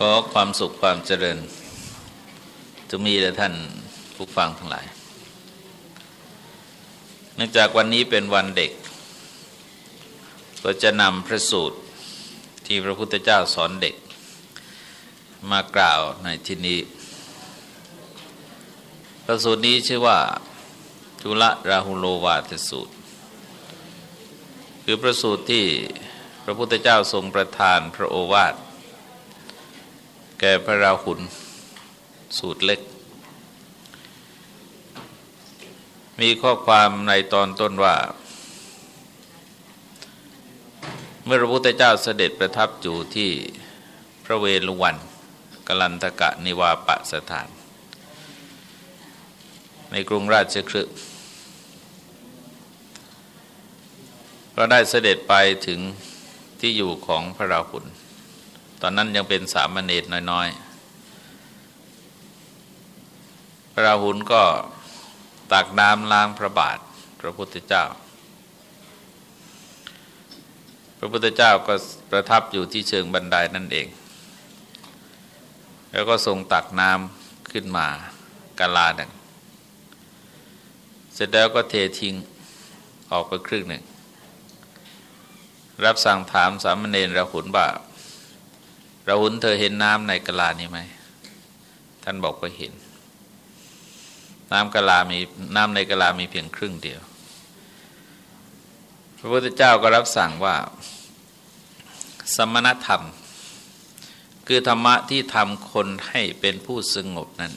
ขอความสุขความเจริญจะมีแด่ท่านผู้ฟังทั้งหลาย เนื่องจากวันนี้เป็นวันเด็ก ก็จะนำพระสูตรที่พระพุทธเจ้าสอนเด็ก มากล่าวในที่นี้ พระสูตรนี้ชื่อว่าจุลราหุโลวาทสูตร คือพระสูตรที่พระพุทธเจ้าทรงประทานพระโอวาท แก่พระราหุลสูตรเล็ก มีข้อความในตอนต้นว่า เมื่อพระพุทธเจ้าเสด็จประทับอยู่ที่พระเวฬุวันกลันตกะนิวาปะสถาน ในกรุงราชคฤห์ก็ได้เสด็จไปถึงที่อยู่ของพระราหุล ตอนนั้นยังเป็นสามเณรน้อยๆ พระราหุลก็ตักน้ำล้างพระบาทพระพุทธเจ้า พระพุทธเจ้าก็ประทับอยู่ที่เชิงบันไดนั่นเอง แล้วก็ทรงตักน้ำขึ้นมากาลาหนึ่ง เสร็จแล้วก็เททิ้งออกไปครึ่งหนึ่ง รับสั่งถามสามเณรราหุลว่า เราหุลเธอเห็นน้ำในกะลานี้ไหม ท่านบอกว่าเห็น น้ำกะลามีน้ำในกะลามีเพียงครึ่งเดียว พระพุทธเจ้าก็รับสั่งว่า สมณธรรม คือธรรมะที่ทำคนให้เป็นผู้สงบนั้น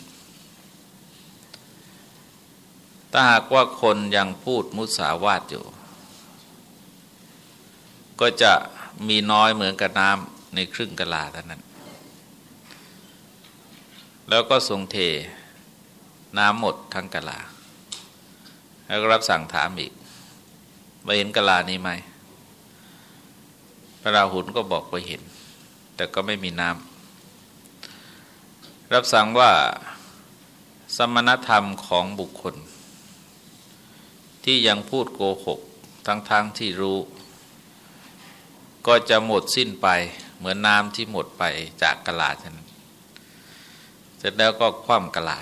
ถ้าหากว่าคนยังพูดมุสาวาทอยู่ ก็จะมีน้อยเหมือนกับน้ำ ในครึ่งกะลาเท่านั้น แล้วก็ทรงเทน้ำหมดทั้งกะลา แล้วก็รับสั่งถามอีกว่าเห็นกะลานี้ไหม พระราหุลก็บอกว่าเห็น แต่ก็ไม่มีน้ำ รับสั่งว่าสมณธรรมของบุคคล ที่ยังพูดโกหกทั้งๆทที่รู้ ก็จะหมดสิ้นไป เหมือนน้ำที่หมดไปจากกะลาฉะนั้นเสร็จแล้วก็คว่ำกะลา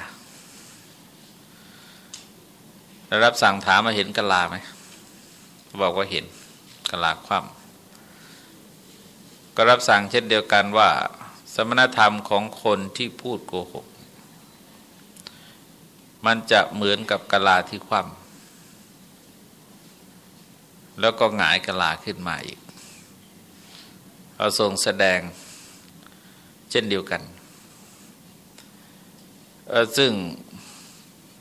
แล้วรับสั่งถามมาเห็นกะลาไหมบอกว่าเห็นกะลาคว่ำก็รับสั่งเช่นเดียวกันว่า สมณธรรมของคนที่พูดโกหก มันจะเหมือนกับกะลาที่คว่ำแล้วก็หงายกะลาขึ้นมาอีก ทรงแสดงเช่นเดียวกัน ซึ่ง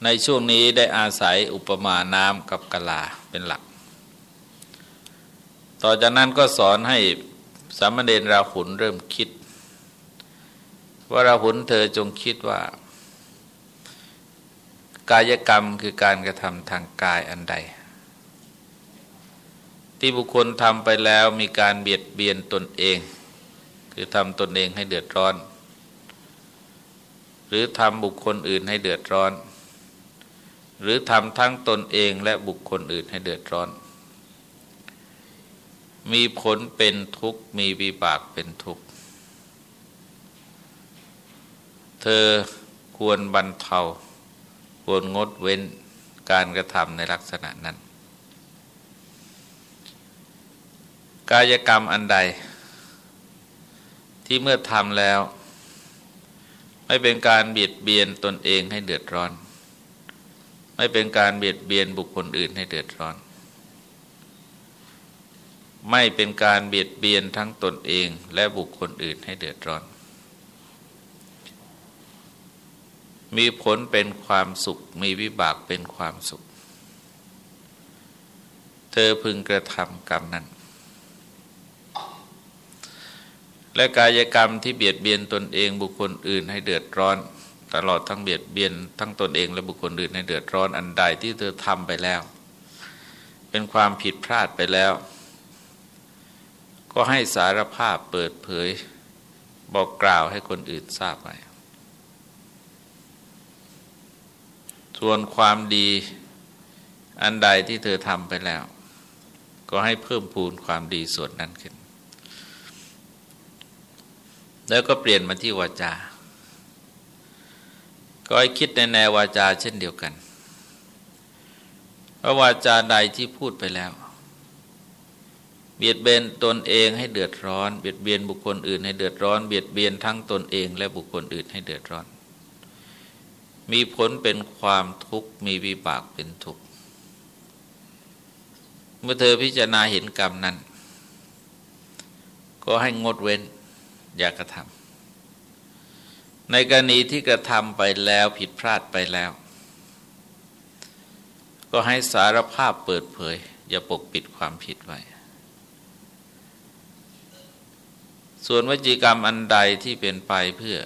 ในช่วงนี้ได้อาศัยอุปมาน้ำกับกะลาเป็นหลัก ต่อจากนั้นก็สอนให้สามเณรราหุลเริ่มคิด ว่าราหุลเธอจงคิดว่า กายกรรมคือการกระทำทางกายอันใด ที่บุคคลทำไปแล้วมีการเบียดเบียนตนเอง คือทำตนเองให้เดือดร้อน หรือทำบุคคลอื่นให้เดือดร้อน หรือทำทั้งตนเองและบุคคลอื่นให้เดือดร้อน มีผลเป็นทุกข์มีวิบากเป็นทุกข์ เธอควรบรรเทาควรงดเว้นการกระทำในลักษณะนั้น กายกรรมอันใด ที่เมื่อทำแล้ว ไม่เป็นการเบียดเบียนตนเองให้เดือดร้อน ไม่เป็นการเบียดเบียนบุคคลอื่นให้เดือดร้อน ไม่เป็นการเบียดเบียนทั้งตนเองและบุคคลอื่นให้เดือดร้อน มีผลเป็นความสุข มีวิบากเป็นความสุข เธอพึงกระทำกรรมนั้น และกายกรรมที่เบียดเบียนตนเองบุคคลอื่นให้เดือดร้อน ตลอดทั้งเบียดเบียนทั้งตนเองและบุคคลอื่นให้เดือดร้อนอันใดที่เธอทำไปแล้ว เป็นความผิดพลาดไปแล้ว ก็ให้สารภาพเปิดเผย บอกกล่าวให้คนอื่นทราบไปส่วนความดีอันใดที่เธอทำไปแล้ว ก็ให้เพิ่มพูนความดีส่วนนั้นขึ้น แล้วก็เปลี่ยนมาที่วาจา ก็ให้คิดในแนววาจาเช่นเดียวกันเพราะวาจาใดที่พูดไปแล้ว เบียดเบียนตนเองให้เดือดร้อน เบียดเบียนบุคคลอื่นให้เดือดร้อน เบียดเบียนทั้งตนเองและบุคคลอื่นให้เดือดร้อน มีผลเป็นความทุกข์มีวิบากเป็นทุกข์ เมื่อเธอพิจารณาเห็นกรรมนั้น ก็ให้งดเว้น อย่ากระทำในกรณีที่กระทำไปแล้วผิดพลาดไปแล้ว ก็ให้สารภาพเปิดเผย อย่าปกปิดความผิดไว้ ส่วนวจีกรรมอันใดที่เป็นไปเพื่อ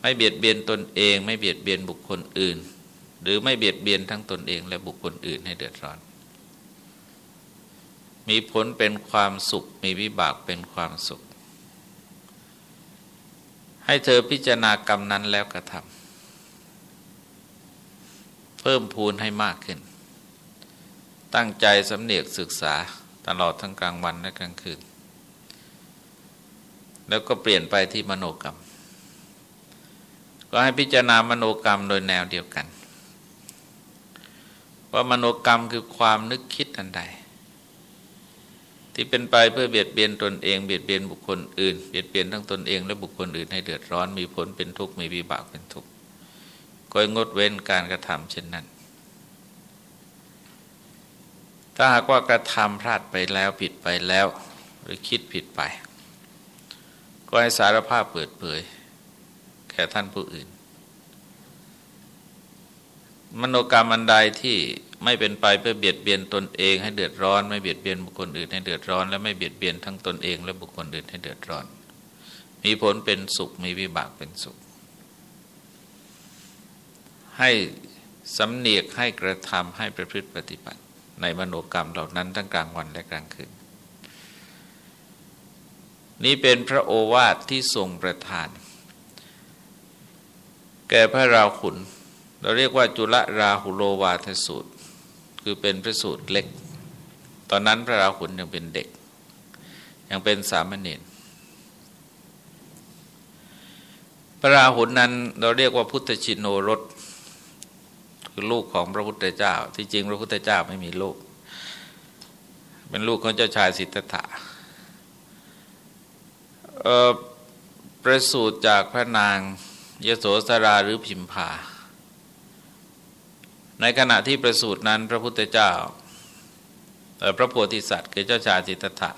ไม่เบียดเบียนตนเอง ไม่เบียดเบียนบุคคลอื่น หรือไม่เบียดเบียนทั้งตนเองและบุคคลอื่นให้เดือดร้อนมีผลเป็นความสุข มีวิบากเป็นความสุข ให้เธอพิจารณากรรมนั้นแล้วกระทำเพิ่มพูนให้มากขึ้น ตั้งใจสำเนียกศึกษาตลอดทั้งกลางวันและกลางคืน แล้วก็เปลี่ยนไปที่มโนกรรม ก็ให้พิจารณามโนกรรมโดยแนวเดียวกัน ว่ามโนกรรมคือความนึกคิดอันใด ที่เป็นไปเพื่อเบียดเบียนตนเองเบียดเบียนบุคคลอื่นเบียดเบียนทั้งตนเองและบุคคลอื่นให้เดือดร้อนมีผลเป็นทุกข์มีวิบากเป็นทุกข์ก็งดเว้นการกระทำเช่นนั้น ถ้าหากว่ากระทำพลาดไปแล้วผิดไปแล้ว หรือคิดผิดไป ก็ให้สารภาพเปิดเผยแก่ท่านผู้อื่น มโนกรรมอันใดที่ ไม่เป็นไปเพื่อเบียดเบียนตนเองให้เดือดร้อน ไม่เบียดเบียนบุคคลอื่นให้เดือดร้อน และไม่เบียดเบียนทั้งตนเองและบุคคลอื่นให้เดือดร้อน มีผลเป็นสุขมีวิบากเป็นสุข ให้สำเนียกให้กระทำให้ประพฤติปฏิบัติ ในมโนกรรมเหล่านั้นทั้งกลางวันและกลางคืนนี้เป็นพระโอวาทที่ทรงประทาน แก่พระราหุลเราเรียกว่าจุลราหุโลวาทสูตร คือเป็นพระสูตรเล็ก ตอนนั้นพระราหุลยังเป็นเด็ก ยังเป็นสามเณรพระราหุลนั้นเราเรียกว่าพุทธชินโนรสคือลูกของพระพุทธเจ้า ที่จริงพระพุทธเจ้าไม่มีลูก เป็นลูกของเจ้าชายสิทธัตถะประสูติจากพระนางยโสสราหรือพิมพา ในขณะที่ประสูตินั้นพระพุทธเจ้าพระโพธิสัตว์คือเจ้าชายสิทธัตถะ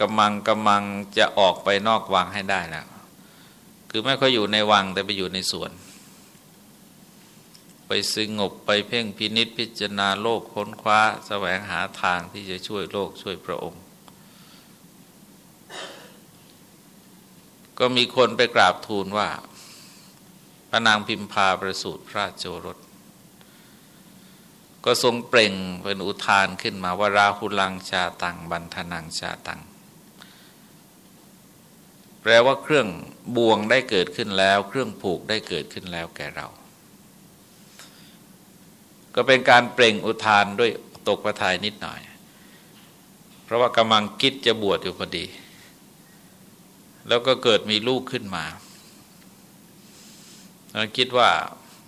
กำลังกำลังจะออกไปนอกวังให้ได้แล้วคือไม่ค่อยอยู่ในวังแต่ไปอยู่ในสวน ไปสงบไปเพ่งพินิษพิจารณาโลกค้นคว้าแสวงหาทางที่จะช่วยโลกช่วยพระองค์ ก็มีคนไปกราบทูลว่าพระนางพิมพาประสูติพระโจรส ก็ทรงเปล่งเป็นอุทานขึ้นมาว่าราหุลังชาตัง บันทนังชาตัง แปลว่าเครื่องบ่วงได้เกิดขึ้นแล้ว เครื่องผูกได้เกิดขึ้นแล้วแก่เรา ก็เป็นการเปล่งอุทานด้วยตกประทายนิดหน่อย เพราะว่ากำลังคิดจะบวชอยู่พอดี แล้วก็เกิดมีลูกขึ้นมาเราคิดว่า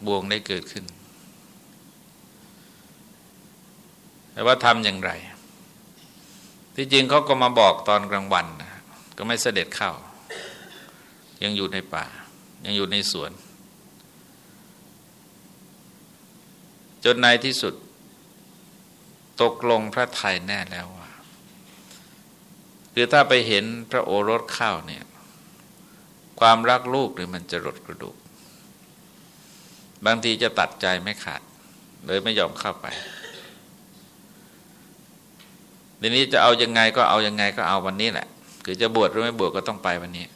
บวงได้เกิดขึ้น แต่ ว่าทำอย่างไร ที่จริงเขาก็มาบอกตอนกลางวันนะก็ไม่เสด็จเข้า ยังอยู่ในป่า ยังอยู่ในสวน จนในที่สุด ตกลงพระไทยแน่แล้วว่า คือถ้าไปเห็นพระโอรสเข้าเนี่ย ความรักลูกเนี่ยมันจะรดกระดูก บางทีจะตัดใจไม่ขาด เลยไม่ยอมเข้าไป ทีนี้จะเอายังไงก็เอายังไงก็เอาวันนี้แหละ คือจะบวชหรือไม่บวชก็ต้องไปวันนี้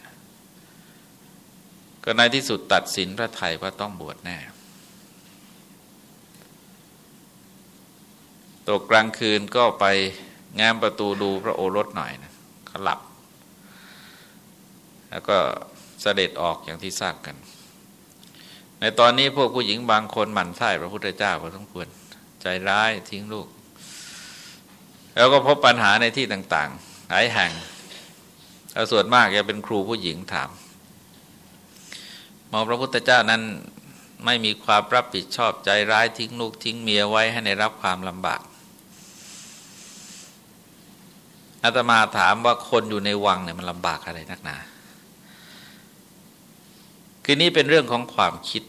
ก็ในที่สุดตัดสินพระไทยว่าต้องบวชแน่ตกกลางคืนก็ไปง้มประตูดูพระโอรสหน่อยนะเขาหลับ แล้วก็เสด็จออกอย่างที่ทราบกัน ในตอนนี้พวกผู้หญิงบางคนหมั่นไส้พระพุทธเจ้าพอสมควร ใจร้ายทิ้งลูก แล้วก็พบปัญหาในที่ต่างๆหลายแห่งส่วนมากจะเป็นครูผู้หญิงถามมองพระพุทธเจ้านั้นไม่มีความรับผิดชอบใจร้ายทิ้งลูกทิ้งเมียไว้ให้ในรับความลำบากอาตมาถามว่าคนอยู่ในวังเนี่ยมันลำบากอะไรนักหนา คือนี่เป็นเรื่องของความคิด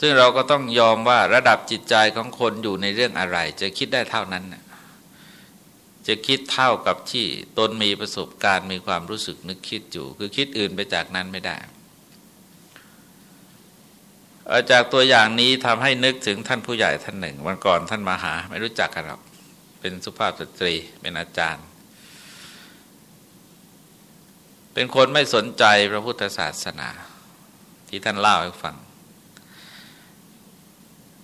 ซึ่งเราก็ต้องยอมว่าระดับจิตใจของคนอยู่ในเรื่องอะไร จะคิดได้เท่านั้น จะคิดเท่ากับที่ตนมีประสบการณ์มีความรู้สึกนึกคิดอยู่ คือคิดอื่นไปจากนั้นไม่ได้จากตัวอย่างนี้ทำให้นึกถึงท่านผู้ใหญ่ท่านหนึ่ง วันก่อนท่านมาหา ไม่รู้จักกันหรอกเป็นสุภาพสตรีเป็นอาจารย์ เป็นคนไม่สนใจพระพุทธศาสนา ที่ท่านเล่าให้ฟัง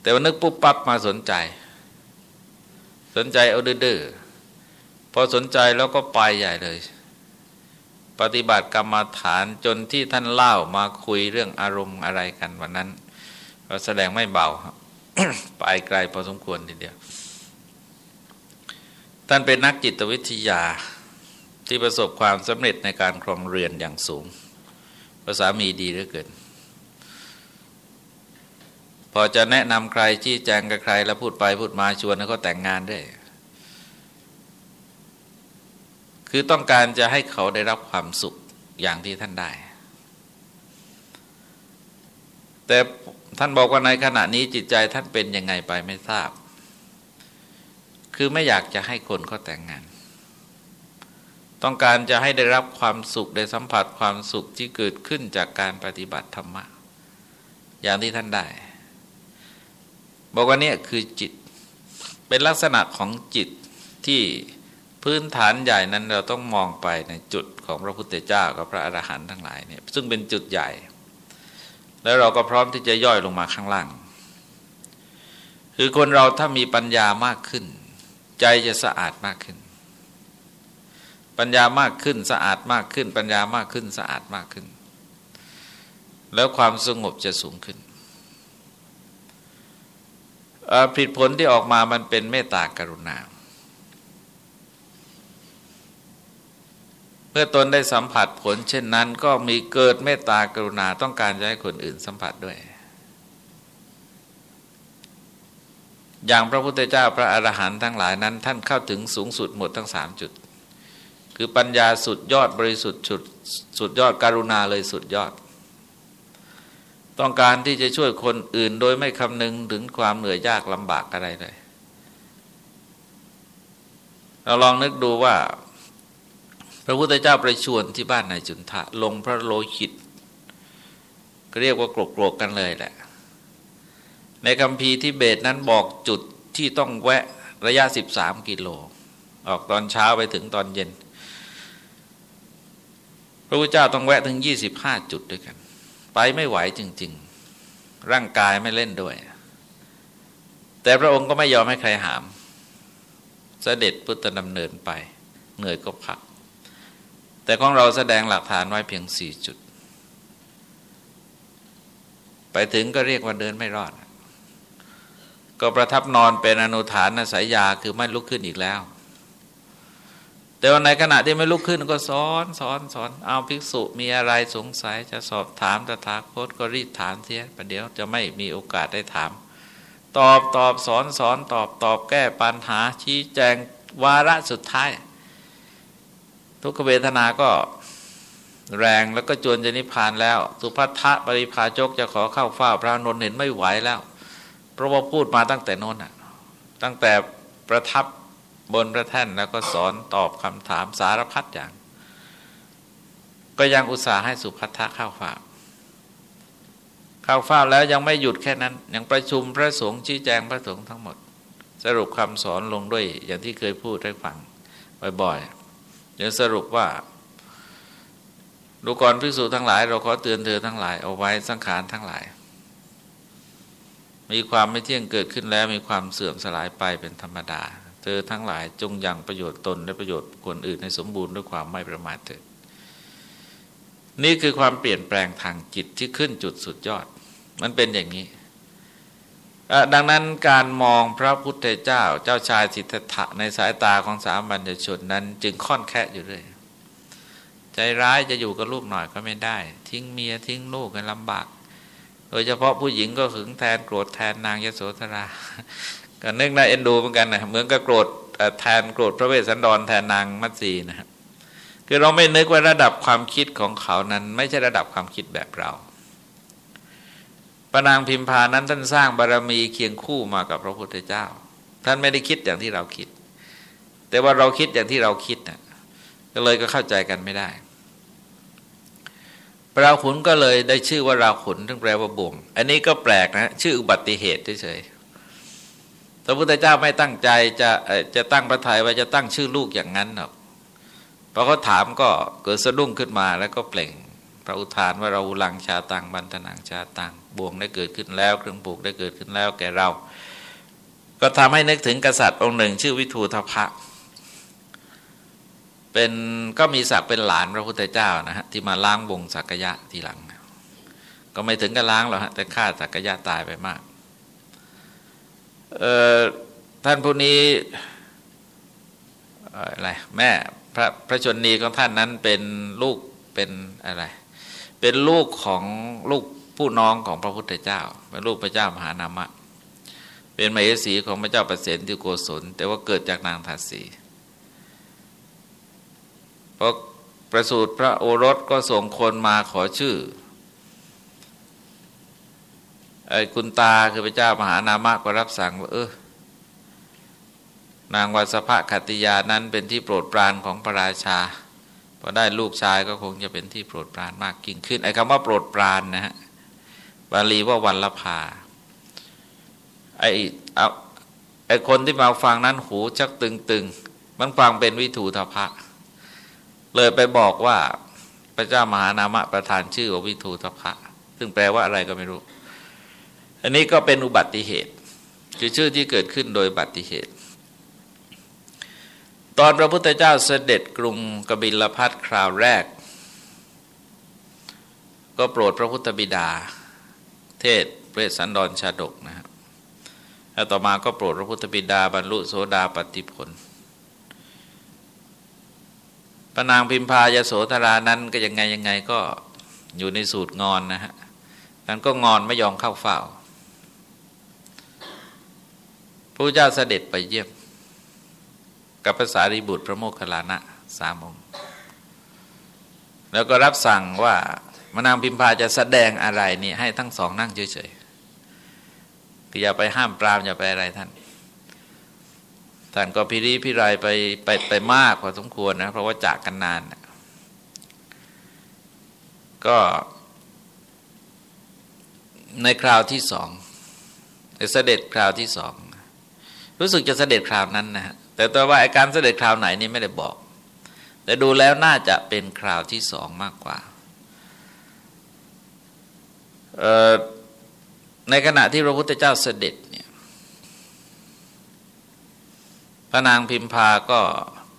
แต่ว่านึกปุ๊บปั๊บมาสนใจ สนใจเอาดื้อพอสนใจแล้วก็ไปใหญ่เลย ปฏิบัติกรรมฐานจนที่ท่านเล่ามาคุยเรื่องอารมณ์อะไรกันวันนั้นก็แสดงไม่เบาไปไกลพอสมควรทีเดียว ท่านเป็นนักจิตวิทยาที่ประสบความสำเร็จในการครองเรือนอย่างสูง ภาษามีดีเหลือเกิน พอจะแนะนำใครชี้แจงกับใคร แล้วพูดไปพูดมาชวนแล้วก็แต่งงานได้คือต้องการจะให้เขาได้รับความสุขอย่างที่ท่านได้ แต่ท่านบอกว่าในขณะนี้จิตใจท่านเป็นยังไงไปไม่ทราบ คือไม่อยากจะให้คนเขาแต่งงาน ต้องการจะให้ได้รับความสุขได้สัมผัสความสุขที่เกิดขึ้นจากการปฏิบัติธรรมะ อย่างที่ท่านได้ บอกว่านี่คือจิตเป็นลักษณะของจิตที่พื้นฐานใหญ่นั้นเราต้องมองไปในจุดของพระพุทธเจ้ากับพระอรหันต์ทั้งหลายเนี่ยซึ่งเป็นจุดใหญ่ แล้วเราก็พร้อมที่จะย่อยลงมาข้างล่าง คือคนเราถ้ามีปัญญามากขึ้น ใจจะสะอาดมากขึ้น ปัญญามากขึ้นสะอาดมากขึ้น ปัญญามากขึ้นสะอาดมากขึ้น แล้วความสงบจะสูงขึ้น ผิดผลที่ออกมามันเป็นเมตตากรุณา เมื่อตนได้สัมผัสผล เช่นนั้นก็มีเกิดเมตตากรุณาต้องการจะให้คนอื่นสัมผัสด้วย อย่างพระพุทธเจ้าพระอรหันต์ทั้งหลายนั้น ท่านเข้าถึงสูงสุดหมดทั้งสามจุด คือปัญญาสุดยอดบริสุทธิ์สุดสุดยอดการุณาเลยสุดยอด ต้องการที่จะช่วยคนอื่นโดยไม่คำนึงถึงความเหนื่อยยากลำบากอะไรเลย เราลองนึกดูว่า พระพุทธเจ้าประชวรที่บ้านนายจุนทะ ลงพระโลหิตก็เรียกว่ากรกๆกันเลยแหละ ในคำพีที่เบตนั้นบอกจุดที่ต้องแวะระยะ 13 กิโล ออกตอนเช้าไปถึงตอนเย็น พระพุทธเจ้าต้องแวะถึง 25 จุดด้วยกัน ไปไม่ไหวจริง ๆ ร่างกายไม่เล่นด้วย แต่พระองค์ก็ไม่ยอมให้ใครหามเสด็จพุทธดำเนินไป เหนื่อยก็พัก แต่ของเราแสดงหลักฐานไว้เพียงสี่จุด ไปถึงก็เรียกว่าเดินไม่รอด ก็ประทับนอนเป็นอนุฐานสายยาคือไม่ลุกขึ้นอีกแล้ว แต่ว่าในขณะที่ไม่ลุกขึ้นก็สอนสอนสอนเอาภิกษุมีอะไรสงสัยจะสอบถามตถาคตก็รีบถามเสียประเดี๋ยวจะไม่มีโอกาสได้ถาม ตอบตอบสอนสอนตอบตอบแก้ปัญหาชี้แจงวาระสุดท้าย ทุกขเวทนาก็แรงแล้วก็จวนจะนิพพานแล้ว สุภัทะปริภาจกจะขอเข้าเฝ้าพระนนท์เห็นไม่ไหวแล้ว เพราะว่าพูดมาตั้งแต่นนอะตั้งแต่ประทับ บนพระแท่นแล้วก็สอนตอบคำถามสารพัดอย่าง ก็ยังอุตส่าห์ให้สุภัททะเข้าฝ้าเข้าฝ้าแล้วยังไม่หยุดแค่นั้น ยังประชุมพระสงฆ์ชี้แจงพระสงฆ์ทั้งหมด สรุปคำสอนลงด้วยอย่างที่เคยพูดให้ฟังบ่อยๆเดี๋ยวสรุปว่าดูก่อนภิกษุทั้งหลาย เราขอเตือนเธอทั้งหลาย เอาไว้สังขารทั้งหลาย มีความไม่เที่ยงเกิดขึ้นแล้วมีความเสื่อมสลายไปเป็นธรรมดา เธอทั้งหลายจงยังประโยชน์ตนและประโยชน์คนอื่นให้สมบูรณ์ด้วยความไม่ประมาทเถิดนี่คือความเปลี่ยนแปลงทางจิตที่ขึ้นจุดสุดยอด มันเป็นอย่างนี้ ดังนั้นการมองพระพุทธเจ้าเจ้าชายสิทธัตถะในสายตาของสามัญชนนั้น จึงค่อนแค่อยู่เลยใจร้ายจะอยู่กับลูกหน่อยก็ไม่ได้ ทิ้งเมียทิ้งลูกกันลำบาก โดยเฉพาะผู้หญิงก็ขึงแทนโกรธแทนนางยโสธรา ก็นึกน่าเอ็นดูเหมือนกันนะเหมือนกับโกรธแทนโกรธพระเวสสันดรแทนนางมัตสีนะครับคือเราไม่นึกว่าระดับความคิดของเขานั้น ไม่ใช่ระดับความคิดแบบเราปนางพิมพานั้นท่านสร้างบารรมีเคียงคู่มากับพระพุทธเจ้า ท่านไม่ได้คิดอย่างที่เราคิด แต่ว่าเราคิดอย่างที่เราคิดนะก็เลยก็เข้าใจกันไม่ได้ราขุนก็เลยได้ชื่อว่าราขุนทึ่งแปลว่าบ่วง อันนี้ก็แปลกนะ ชื่ออุบัติเหตุเฉยๆ พระพุทธเจ้าไม่ตั้งใจจะจะตั้งพระทัยว่าจะตั้งชื่อลูกอย่างนั้นหรอกพอเขาถามก็เกิดสะดุ้งขึ้นมาแล้วก็เปล่ง พระอุทานว่าเราลังชาตังบันทนังชาตังบ่วงได้เกิดขึ้นแล้ว เครื่องปลูกได้เกิดขึ้นแล้วแก่เรา ก็ทำให้นึกถึงกษัตริย์องค์หนึ่ง ชื่อวิทูทพะ เป็นก็มีศักดิ์เป็นหลานพระพุทธเจ้านะฮะที่มาล้างวงสักยะทีหลัง ก็ไม่ถึงกับล้างหรอกฮะแต่ฆ่าสักยะตายไปมาก ท่านผู้นี้อะไรแม่พระพระชนนีของท่านนั้นเป็นลูกเป็นอะไร เป็นลูกของลูกผู้น้องของพระพุทธเจ้า เป็นลูกพระเจ้ามหานามะ เป็นมเหสีของพระเจ้าประเสนที่โกศล แต่ว่าเกิดจากนางทัศีพอประสูติพระโอรสก็ส่งคนมาขอชื่อ คุณตาคือพระเจ้ามหานามะก็รับสั่งว่าเออนางวัสภะคติยานั้นเป็นที่โปรดปรานของพระราชาพอได้ลูกชายก็คงจะเป็นที่โปรดปรานมากยิ่งขึ้นไอ้คำว่าโปรดปรานนะฮะบาลีว่าวันละพาไอ้เอาไอ้คนที่มาฟังนั้นหูชักตึงๆมันฟังเป็นวิถูทพะ เลยไปบอกว่าพระเจ้ามหานามะประทานชื่อว่าวิทูทพะ ซึ่งแปลว่าอะไรก็ไม่รู้ อันนี้ก็เป็นอุบัติเหตุ คือชื่อที่เกิดขึ้นโดยบัติเหตุ ตอนพระพุทธเจ้าเสด็จกรุงกบิลพัทคราวแรก ก็โปรดพระพุทธบิดา เทศเวสสันดรชาดกนะครับแล้วต่อมาก็โปรดพระพุทธบิดาบรรลุโสดาปติผลพระนางพิมพายโสธรานั้นก็ยังไงยังไงก็อยู่ในสูตรงอนนะฮะนั้นก็งอนไม่ยอมเข้าเฝ้า พระเจ้าเสด็จไปเยี่ยม กับภาษาริบุตรพระโมคคัลลานะสามองค์แล้วก็รับสั่งว่ามนางพิมพาจะแสดงอะไรนี่ให้ทั้งสองนั่งเฉยๆคืออย่าไปห้ามปรามอย่าไปอะไรท่าน ท่านก็พิริพิไรไปไปไปมากพอสมควรนะ เพราะว่าจากกันนานก็ในคราวที่สองเสด็จคราวที่สอง รู้สึกจะเสด็จคราวนั้นนะฮะแต่ตัวว่าอาการเสด็จคราวไหนนี่ไม่ได้บอก แต่ดูแล้วน่าจะเป็นคราวที่สองมากกว่าในขณะที่พระพุทธเจ้าเสด็จเนี่ยพระนางพิมพาก็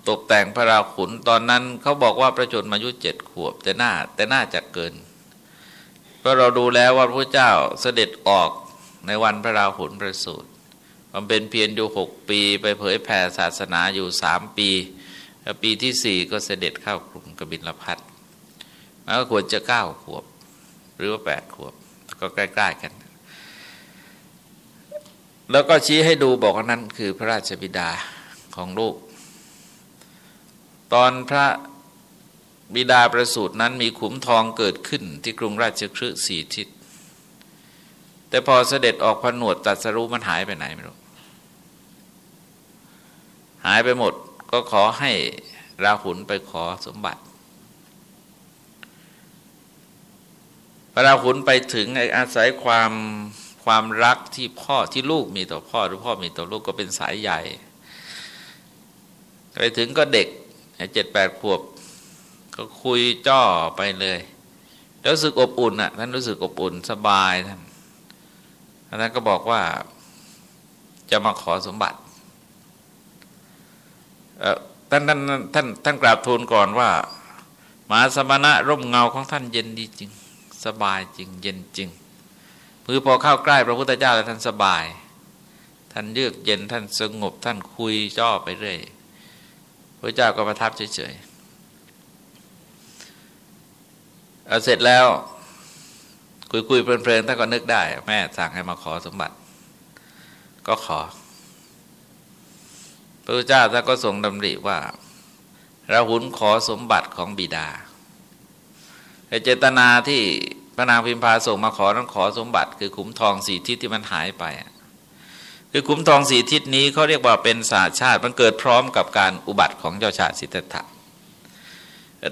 ตกแต่งพระราขุนตอนนั้นเขาบอกว่าประชนมายุเจ็ดขวบ แต่น่าแต่น่าจะเกิน เพราะเราดูแล้วว่าพระเจ้าเสด็จออกในวันพระราหุลประสูติ มันเป็นเพียรอยู่หกปี ไปเผยแผ่ศาสนาอยู่สามปี ปีที่สี่ก็เสด็จเข้ากรุงกบินลพัทมันก็ควรจะเก้าขวบ หรือว่าแปดขวบ ก็ใกล้ ๆ กัน แล้วก็ชี้ให้ดูบอกว่านั้นคือพระราชบิดาของลูก ตอนพระบิดาประสูตินั้นมีขุมทองเกิดขึ้นที่กรุงราชคฤห์สี่ทิศ แต่พอเสด็จออกผนวดตัดสรู้มันหายไปไหนไม่รู้ หายไปหมดก็ขอให้ราหุลไปขอสมบัติ พระราหุลไปถึงอาศัยความความรักที่พ่อที่ลูกมีต่อพ่อหรือพ่อมีต่อลูกก็เป็นสายใหญ่ ไปถึงก็เด็กเจ็ดแปดขวบ ก็คุยจ้อไปเลย แล้วรู้สึกอบอุ่นอะท่านรู้สึกอบอุ่นสบายท่าน ท่านก็บอกว่าจะมาขอสมบัติท่านท่านท่านท่านกราบทูลก่อนว่ามาสมณะร่มเงาของท่านเย็นดีจริง สบายจริง เย็นจริงมือพอเข้าใกล้พระพุทธเจ้าแล้วท่านสบาย ท่านเยือกเย็นท่านสงบท่านคุยจ้อไปเรื่อยพระเจ้าก็ประทับเฉยเสร็จแล้ว คุยคุยเพลินๆถ้าก็นึกได้ แม่สั่งให้มาขอสมบัติ ก็ขอ พระพุทธเจ้าท่านก็ทรงดำริว่าราหุลขอสมบัติของบิดาเจตนาที่พระนางพิมพาส่งมาขอต้องขอสมบัติ คือขุมทองสีทิศที่มันหายไป คือขุมทองสีทิศนี้เขาเรียกว่าเป็นศาสตร์ชาติมันเกิดพร้อมกับการอุบัติของเจ้าชาติสิทธัตถะ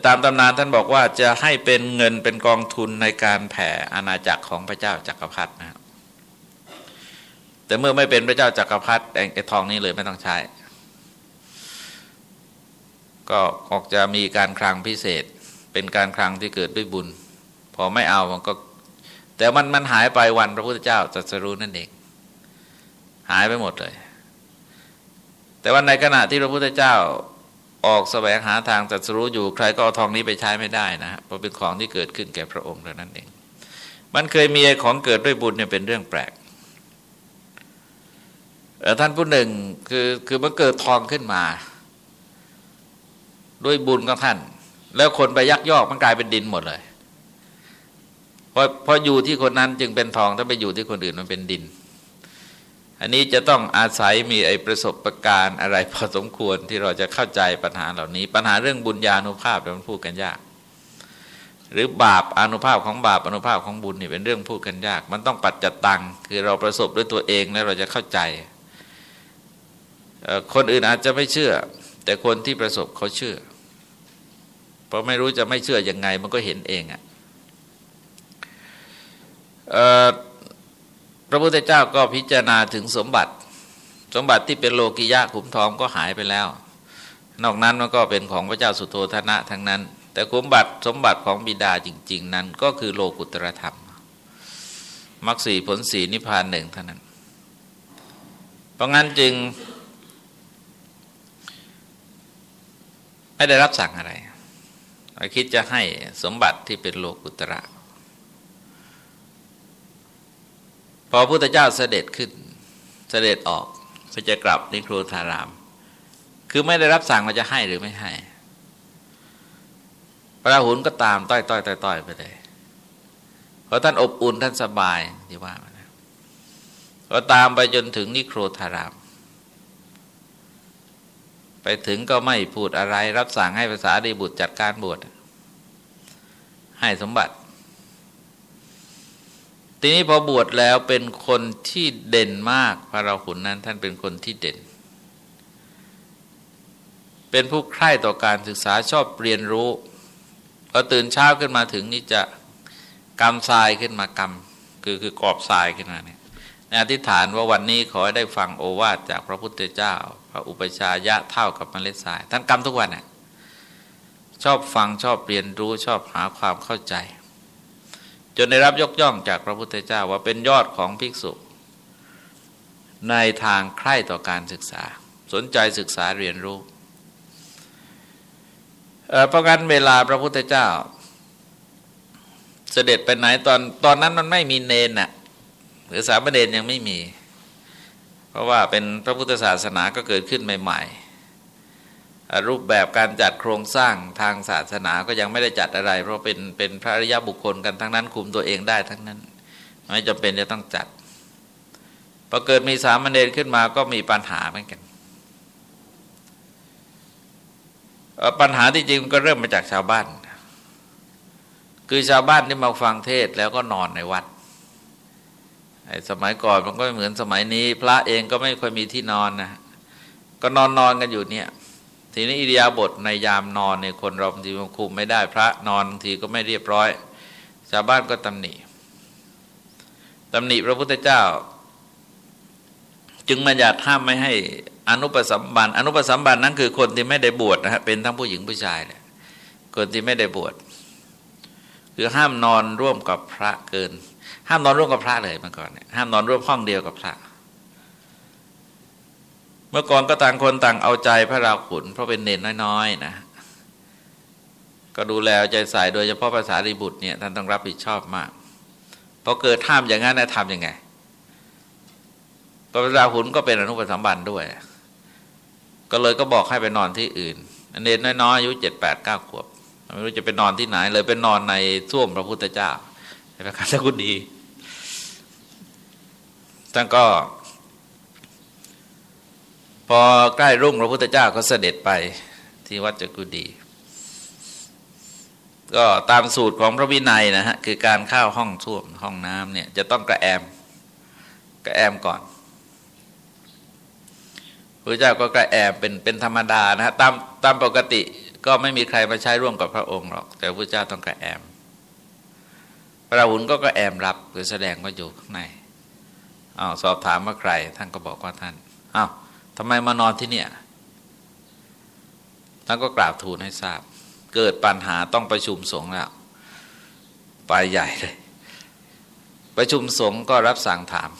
ตามตำนานท่านบอกว่าจะให้เป็นเงินเป็นกองทุนในการแผ่อาณาจักรของพระเจ้าจักรพรรดินะครับแต่เมื่อไม่เป็นพระเจ้าจักรพรรดิไอ้ทองนี้เลยไม่ต้องใช้ ก็ออกจะมีการคลังพิเศษ เป็นการคลังที่เกิดด้วยบุญ พอไม่เอามันก็ แต่มันมันหายไปวันพระพุทธเจ้าตรัสรู้นั่นเองหายไปหมดเลย แต่วันในขณะที่พระพุทธเจ้า ออกแสวงหาทางตรัสรู้อยู่ใครก็เอาทองนี้ไปใช้ไม่ได้นะเพราะเป็นของที่เกิดขึ้นแก่พระองค์เท่านั้นเอง มันเคยมีของเกิดด้วยบุญเนี่ยเป็นเรื่องแปลกท่านผู้หนึ่งคือคือมันเกิดทองขึ้นมา ด้วยบุญของท่าน แล้วคนไปยักยอกมันกลายเป็นดินหมดเลยพอพออยู่ที่คนนั้นจึงเป็นทองถ้าไปอยู่ที่คนอื่นมันเป็นดิน อันนี้จะต้องอาศัยมีไอ้ประสบการณ์อะไรพอสมควรที่เราจะเข้าใจปัญหาเหล่านี้ ปัญหาเรื่องบุญญาณุภาพมันพูดกันยาก หรือบาปอนุภาพของบาปอนุภาพของบุญนี่เป็นเรื่องพูดกันยาก มันต้องปัจจตังคือเราประสบด้วยตัวเองแล้วเราจะเข้าใจ คนอื่นอาจจะไม่เชื่อ แต่คนที่ประสบเขาเชื่อ เพราะไม่รู้จะไม่เชื่อยังไง มันก็เห็นเองอะ่ะ ระพุทธเจ้าก็พิจารณาถึงสมบัติ สมบัติที่เป็นโลกิยะขุมทองก็หายไปแล้ว นอกนั้นมันก็เป็นของพระเจ้าสุโธธนะทั้งนั้น แต่ขุมบัติสมบัติของบิดาจริง ๆ นั้นก็คือโลกุตรธรรมมรรคสีผลสีนิพพานหนึ่งเท่านั้น เพราะงั้นจึง ไม่ได้รับสั่งอะไรคิดจะให้สมบัติที่เป็นโลกุตระพ อพระพุทธเจ้าเสด็จขึ้น เสด็จออกเพื่อจะกลับนิโครธาราม คือไม่ได้รับสั่งว่าจะให้หรือไม่ให้ พระราหุลก็ตามต้อยต้อยต้อยต้อยไปเลยเพราะท่านอบอุ่นท่านสบายที่ว่ามาก็ตามไปจนถึงนิโครธาราม ไปถึงก็ไม่พูดอะไร รับสั่งให้ภาษาดีบุตรจัดการบวชให้สมบัติ ทีนี้พอบวชแล้วเป็นคนที่เด่นมากพระราหุลนั้นท่านเป็นคนที่เด่น เป็นผู้ใคร่ต่อการศึกษาชอบเรียนรู้พอตื่นเช้าขึ้นมาถึงนี่จะกำทรายขึ้นมากำคือคือกรอบทรายขึ้นมาเนี่ยในอธิษฐานว่าวันนี้ขอให้ได้ฟังโอวาทจากพระพุทธเจ้า พระอุปชายะเท่ากับเมล็ดทราย ท่านกำทุกวันน่ยชอบฟังชอบเรียนรู้ชอบหาความเข้าใจ จนได้รับยกย่องจากพระพุทธเจ้าว่าเป็นยอดของภิกษุ ในทางใคร่ต่อการศึกษา สนใจศึกษาเรียนรู้เพราะงั้นเวลาพระพุทธเจ้า เสด็จไปไหนตอนตอนนั้นมันไม่มีเนนน่ะหรือสามเณรยังไม่มี เพราะว่าเป็นพระพุทธศาสนาก็เกิดขึ้นใหม่ ๆ รูปแบบการจัดโครงสร้างทางศาสนาก็ยังไม่ได้จัดอะไร เพราะเป็นเป็นพระอริยบุคคลกันทั้งนั้นคุมตัวเองได้ทั้งนั้น ไม่จำเป็นจะต้องจัดพอเกิดมีสามเณรขึ้นมาก็มีปัญหาเหมือนกัน ปัญหาที่จริงก็เริ่มมาจากชาวบ้าน คือชาวบ้านที่มาฟังเทศแล้วก็นอนในวัดสมัยก่อนมันก็เหมือนสมัยนี้ พระเองก็ไม่ค่อยมีที่นอนนะก็นอนนอนกันอยู่เนี่ย ทีนี้อิริยาบถในยามนอนเนี่ยคนเราบางทีมันคุมไม่ได้พระนอนบางทีก็ไม่เรียบร้อยชาวบ้านก็ตำหนิตำหนิพระพุทธเจ้า จึงมาอยากห้ามไม่ให้อนุปสัมบันอนุปสัมบันนั้นคือคนที่ไม่ได้บวชนะฮะเป็นทั้งผู้หญิงผู้ชายเนี่ยคนที่ไม่ได้บวชคือห้ามนอนร่วมกับพระเกิน ห้ามนอนร่วมกับพระเลยเมื่อก่อนเนี่ยห้ามนอนร่วมห้องเดียวกับพระ มื่อก่อนก็ต่างคนต่างเอาใจพระราขุนเพราะเป็นเนนน้อยๆนะ ก็ดูแลใจใส่โดยเฉพาะภาษาริบุตรเนี่ยท่านต้องรับผิดชอบมากพอเกิดท่ามอย่างนั้นนะทำยังไงพระราหุนก็เป็นอนุปสัมบันด้วย ก็เลยก็บอกให้ไปนอนที่อื่นเนนน้อยๆอายุเจ็ดแปดเก้าขวบไม่รู้จะไปนอนที่ไหน เลยไปนอนในท่วมพระพุทธเจ้าในพระคันธกุฎีท่านก็ พอใกล้รุ่งพระพุทธเจ้าก็เสด็จไปที่วัดจักุดี ก็ตามสูตรของพระวินัยนะฮะคือการเข้าห้องท่วมห้องน้ำเนี่ยจะต้องกระแอมกระแอมก่อนพระเจ้าก็กระแอมเป็นเป็นธรรมดานะฮะตามตามปกติก็ไม่มีใครมาใช้ร่วมกับพระองค์หรอก แต่พระเจ้าต้องกระแอมพระหุนก็กระแอมรับคือแสดงว่าอยู่ข้างในอ้าวสอบถามว่าใคร ท่านก็บอกว่าท่านอ้าว ทำไมมานอนที่เนี่ยท่านก็กราบทูลให้ทราบ เกิดปัญหาต้องประชุมสงฆ์แล้ว ไปใหญ่เลย ประชุมสงฆ์ก็รับสั่งถาม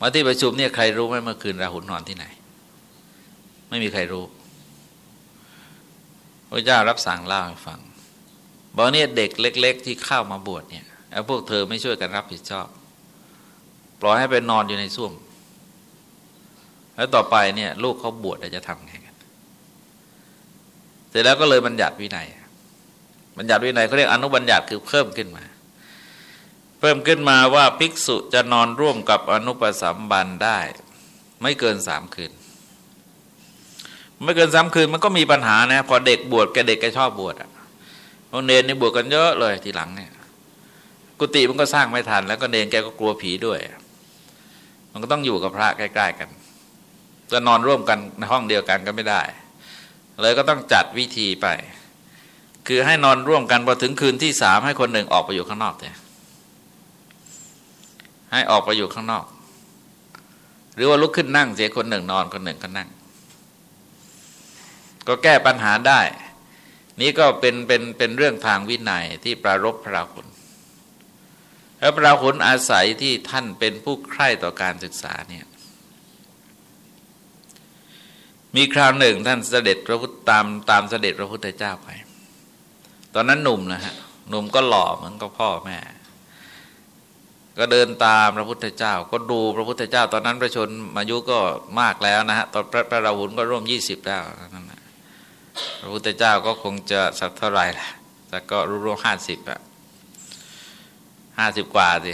มาที่ประชุมเนี่ยใครรู้ไหมเมื่อคืนราหุลนอนที่ไหน ไม่มีใครรู้พระเจ้ารับสั่งเล่าให้ฟังบอกเนี่ยเด็กเล็ก ๆ ที่เข้ามาบวชเนี่ยแล้พวกเธอไม่ช่วยกันรับผิดชอบ ปล่อยให้ไปนอนอยู่ในส้วม แล้วต่อไปเนี่ยลูกเขาบวชจะทำไงกัน เสร็จแล้วก็เลยบัญญัติวินัย บัญญัติวินัยเขาเรียกอนุบัญญัติคือเพิ่มขึ้นมา เพิ่มขึ้นมาว่าภิกษุจะนอนร่วมกับอนุปสัมบันได้ ไม่เกินสามคืน ไม่เกินสามคืนมันก็มีปัญหานะ พอเด็กบวชแกเด็กแกชอบบวชอะพอเนรนี่บวชกันเยอะเลยทีหลังเนี่ย กุฏิมันก็สร้างไม่ทัน แล้วก็เนรแกก็กลัวผีด้วย มันก็ต้องอยู่กับพระใกล้ ๆ กัน จะนอนร่วมกันในห้องเดียวกันก็ไม่ได้ เลยก็ต้องจัดวิธีไป คือให้นอนร่วมกันพอถึงคืนที่สามให้คนหนึ่งออกไปอยู่ข้างนอกเนี่ยให้ออกไปอยู่ข้างนอก หรือว่าลุกขึ้นนั่งเสียคนหนึ่งนอนคนหนึ่งก็นั่ง ก็แก้ปัญหาได้ นี้ก็เป็นเป็นเป็นเรื่องทางวินัยที่ปรารบพระราหุลแล้วพระราหุลอาศัยที่ท่านเป็นผู้ใคร่ต่อการศึกษาเนี่ย มีคราวหนึ่งท่านเสด็จพระพุทธตามตามเสด็จพระพุทธเจ้าไป ตอนนั้นหนุ่มนะฮะหนุ่มก็หล่อเหมือนกับพ่อแม่ ก็เดินตามพระพุทธเจ้า ก็ดูพระพุทธเจ้า ตอนนั้นประชนอายุก็มากแล้วนะฮะตอนพระพระราหุลก็ร่วมยี่สิบแล้วนั่นนะพระพุทธเจ้าก็คงจะสักเท่าไหร่ล่ะแต่ก็รู้ร่วมห้าสิบอะห้าสิบกว่าสิ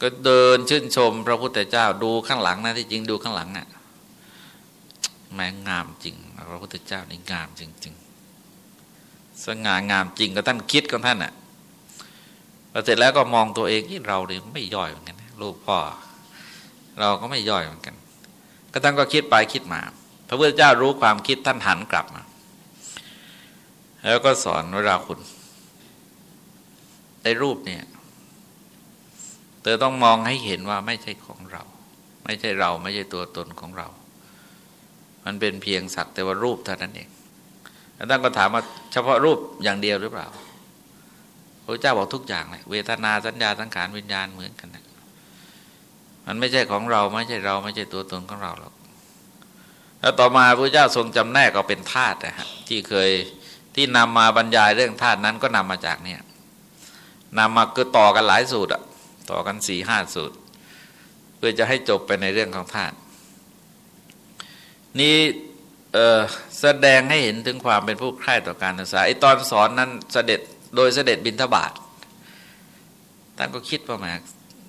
ก็เดินชื่นชมพระพุทธเจ้าดูข้างหลังนะที่จริงดูข้างหลังอะ่ะ แม่งามจริงพระพุทธเจ้านี่งามจริง ๆ สง่างามจริงก็ท่านคิดของท่านอะ่ะพอเสร็จแล้วก็มองตัวเองที่เราเนี่ยไม่ย่อยเหมือนกันลูกพ่อ เราก็ไม่ย่อยเหมือนกัน ก็ท่านก็คิดไปคิดมา พระพุทธเจ้ารู้ความคิดท่านหันกลับมาแล้วก็สอนเวราคุณในรูปเนี่ยเธอต้องมองให้เห็นว่าไม่ใช่ของเรา ไม่ใช่เราไม่ใช่ตัวตนของเรา มันเป็นเพียงสักแต่ว่ารูปเท่านั้นเองท่านก็ถามว่าเฉพาะรูปอย่างเดียวหรือเปล่าพระเจ้าบอกทุกอย่างเลยเวทนาสัญญาสังขารวิญญาณเหมือนกันนะมันไม่ใช่ของเราไม่ใช่เราไม่ใช่ตัวตนของเราหรอกแล้วต่อมาพระเจ้าทรงจำแนกก็เป็นธาตุนะฮะที่เคยที่นำมาบรรยายเรื่องธาตุนั้นก็นำมาจากเนี่ยนำมาคือต่อกันหลายสูตรอะต่อกันสี่ห้าสูตร เพื่อจะให้จบไปในเรื่องของธาตุ นี้แสดงให้เห็นถึงความเป็นผู้ใคร่ต่อการศึกษาไอตอนสอนนั้นเสด็จโดยเสด็จบินทบาทท่านก็คิดว่าแหม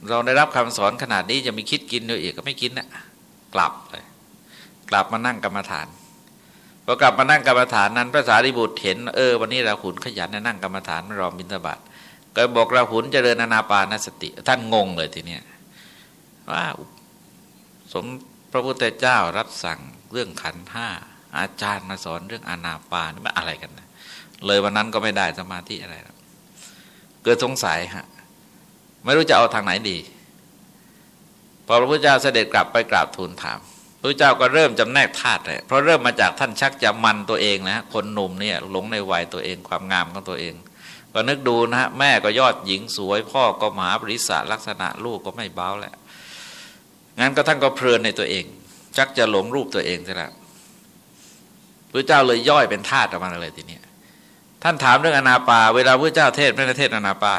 เราได้รับคำสอนขนาดนี้จะมีคิดกินด้วยอีกก็ไม่กินนะกลับเลยกลับมานั่งกรรมฐานพอกลับมานั่งกรรมฐานนั้นพระสารีบุตรเห็นเออวันนี้เราขุนขยันนั่งกรรมฐานไม่รอบิณฑบาตก็บอกเราขุนเจริญนาปานสติ ท่านงงเลยทีเนี้ยว่าสมพระพุทธเจ้ารับสั่ง เรื่องขันห้าอาจารย์มาสอนเรื่องอนาปานมันอะไรกันนะเลยวันนั้นก็ไม่ได้สมาธิอะไรเกิดสงสัยฮะไม่รู้จะเอาทางไหนดี พอพระพุทธเจ้าเสด็จกลับไปกราบทูลถามพระเจ้าก็เริ่มจำแนกธาตุเลยเพราะเริ่มมาจากท่านชักจะมันตัวเองนะคนหนุ่มเนี่ยหลงในวัยตัวเองความงามของตัวเอง ก็นึกดูนะฮะแม่ก็ยอดหญิงสวย พ่อก็มหาบริษัทลักษณะลูกก็ไม่เบาแหละงั้นก็ท่านก็เพลินในตัวเอง ชักจะหลงรูปตัวเองซะแล้วพระเจ้าเลยย่อยเป็นธาตุออกมาเลยทีนี้ท่านถามเรื่องอนาปา เวลาพระเจ้าเทศไม่ได้เทศอนาปา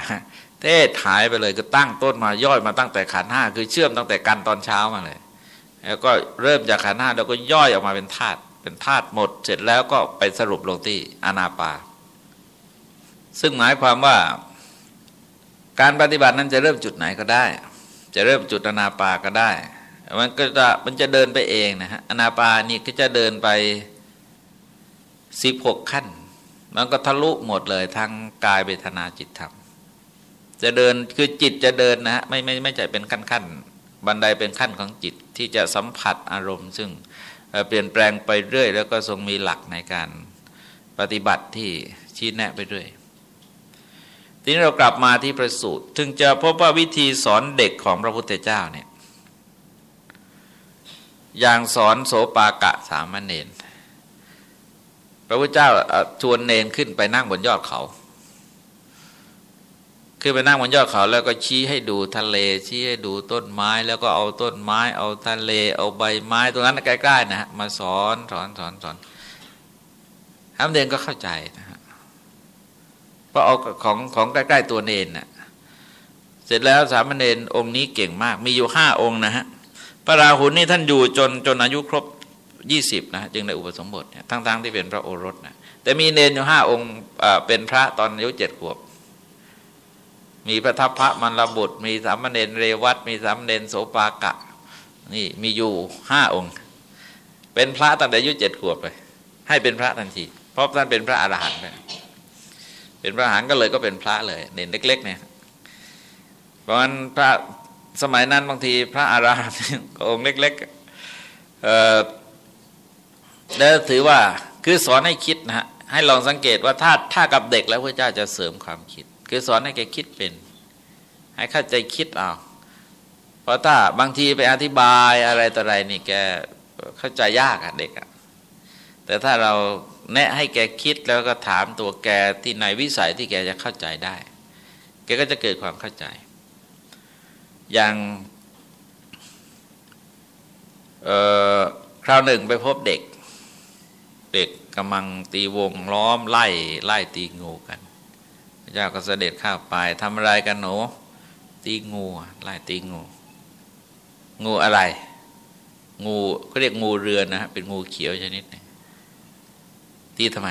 เทศหายไปเลยก็ตั้งต้นมาย่อยมาตั้งแต่ขันห้าคือเชื่อมตั้งแต่กันตอนเช้ามาเลย แล้วก็เริ่มจากขันห้าแล้วก็ย่อยออกมาเป็นธาตุเป็นธาตุหมด เสร็จแล้วก็ไปสรุปลงที่อนาปา ซึ่งหมายความว่าการปฏิบัตินั้นจะเริ่มจุดไหนก็ได้ จะเริ่มจุดอนาปาก็ได้ มันก็จะมันจะเดินไปเองนะฮะอนาปานี่ก็จะเดินไปสิบหกขั้น มันก็ทะลุหมดเลยทั้งกายเวทนาจิตธรรม จะเดินคือจิตจะเดินนะฮะไม่ไม่ไม่ใช่เป็นขั้นขั้นบันไดเป็นขั้นของจิตที่จะสัมผัสอารมณ์ ซึ่งเปลี่ยนแปลงไปเรื่อย แล้วก็ทรงมีหลักในการปฏิบัติที่ชี้แนะไปเรื่อยทีนี้เรากลับมาที่ประสูตรถึงจะพบว่าวิธีสอนเด็กของพระพุทธเจ้าเนี่ย อย่างสอนโสปากะสามเณรพระพุทธเจ้าชวนเนนขึ้นไปนั่งบนยอดเขา ขึ้นไปนั่งบนยอดเขา แล้วก็ชี้ให้ดูทะเล ชี้ให้ดูต้นไม้ แล้วก็เอาต้นไม้ เอาทะเล เอาใบไม้ตรงนั้นใกล้ๆนะฮะมาสอนสอนสอนสอนทำเดนก็เข้าใจนะฮะเพราะเอาของของใกล้ๆตัวเนนน่ะเสร็จแล้วสามเณรองค์นี้เก่งมาก มีอยู่ห้าองค์นะฮะ พระราหุลนี่ท่านอยู่จนจนอายุครบยี่สิบนะจึงได้อุปสมบทเนี่ยทั้งๆที่เป็นพระโอรสนะแต่มีเนนอยู่ห้าองค์เป็นพระตอนอายุเจ็ดขวบ มีพระทัพพระมันระบุตร มีสามเณรเรวัตมีสามเณรโสปากะ นี่มีอยู่ห้าองค์ เป็นพระตั้งแต่อายุเจ็ดขวบเลยให้เป็นพระทันทีเพราะท่านเป็นพระอรหันต์เป็นพระอรหันต์ก็เลยก็เป็นพระเลย เนนเล็ก ๆ เนี่ย เพราะฉะนั้นพระ สมัยนั้นบางทีพระอารหันต์องค์เล็กๆเออแล้วถือว่าคือสอนให้คิดนะฮะให้ลองสังเกตว่าถ้าถ้ากับเด็กแล้วพระเจ้าจะเสริมความคิด คือสอนให้แกคิดเป็น ให้เข้าใจคิดเอาเพราะถ้าบางทีไปอธิบายอะไรต่ออะไรนี่แกเข้าใจยากอะเด็กอะแต่ถ้าเราแนะให้แกคิดแล้วก็ถามตัวแกที่ในวิสัยที่แกจะเข้าใจได้ แกก็จะเกิดความเข้าใจ อย่างคราวหนึ่งไปพบเด็ก เด็กกำลังตีวงล้อมไล่ไล่ตีงูกัน พระเจ้าก็เสด็จข้าไปทำอะไรกันหนูตีงูไล่ตีงู งูอะไร งูเขาเรียกงูเรือนนะฮะเป็นงูเขียวชนิดนึงตีทำไม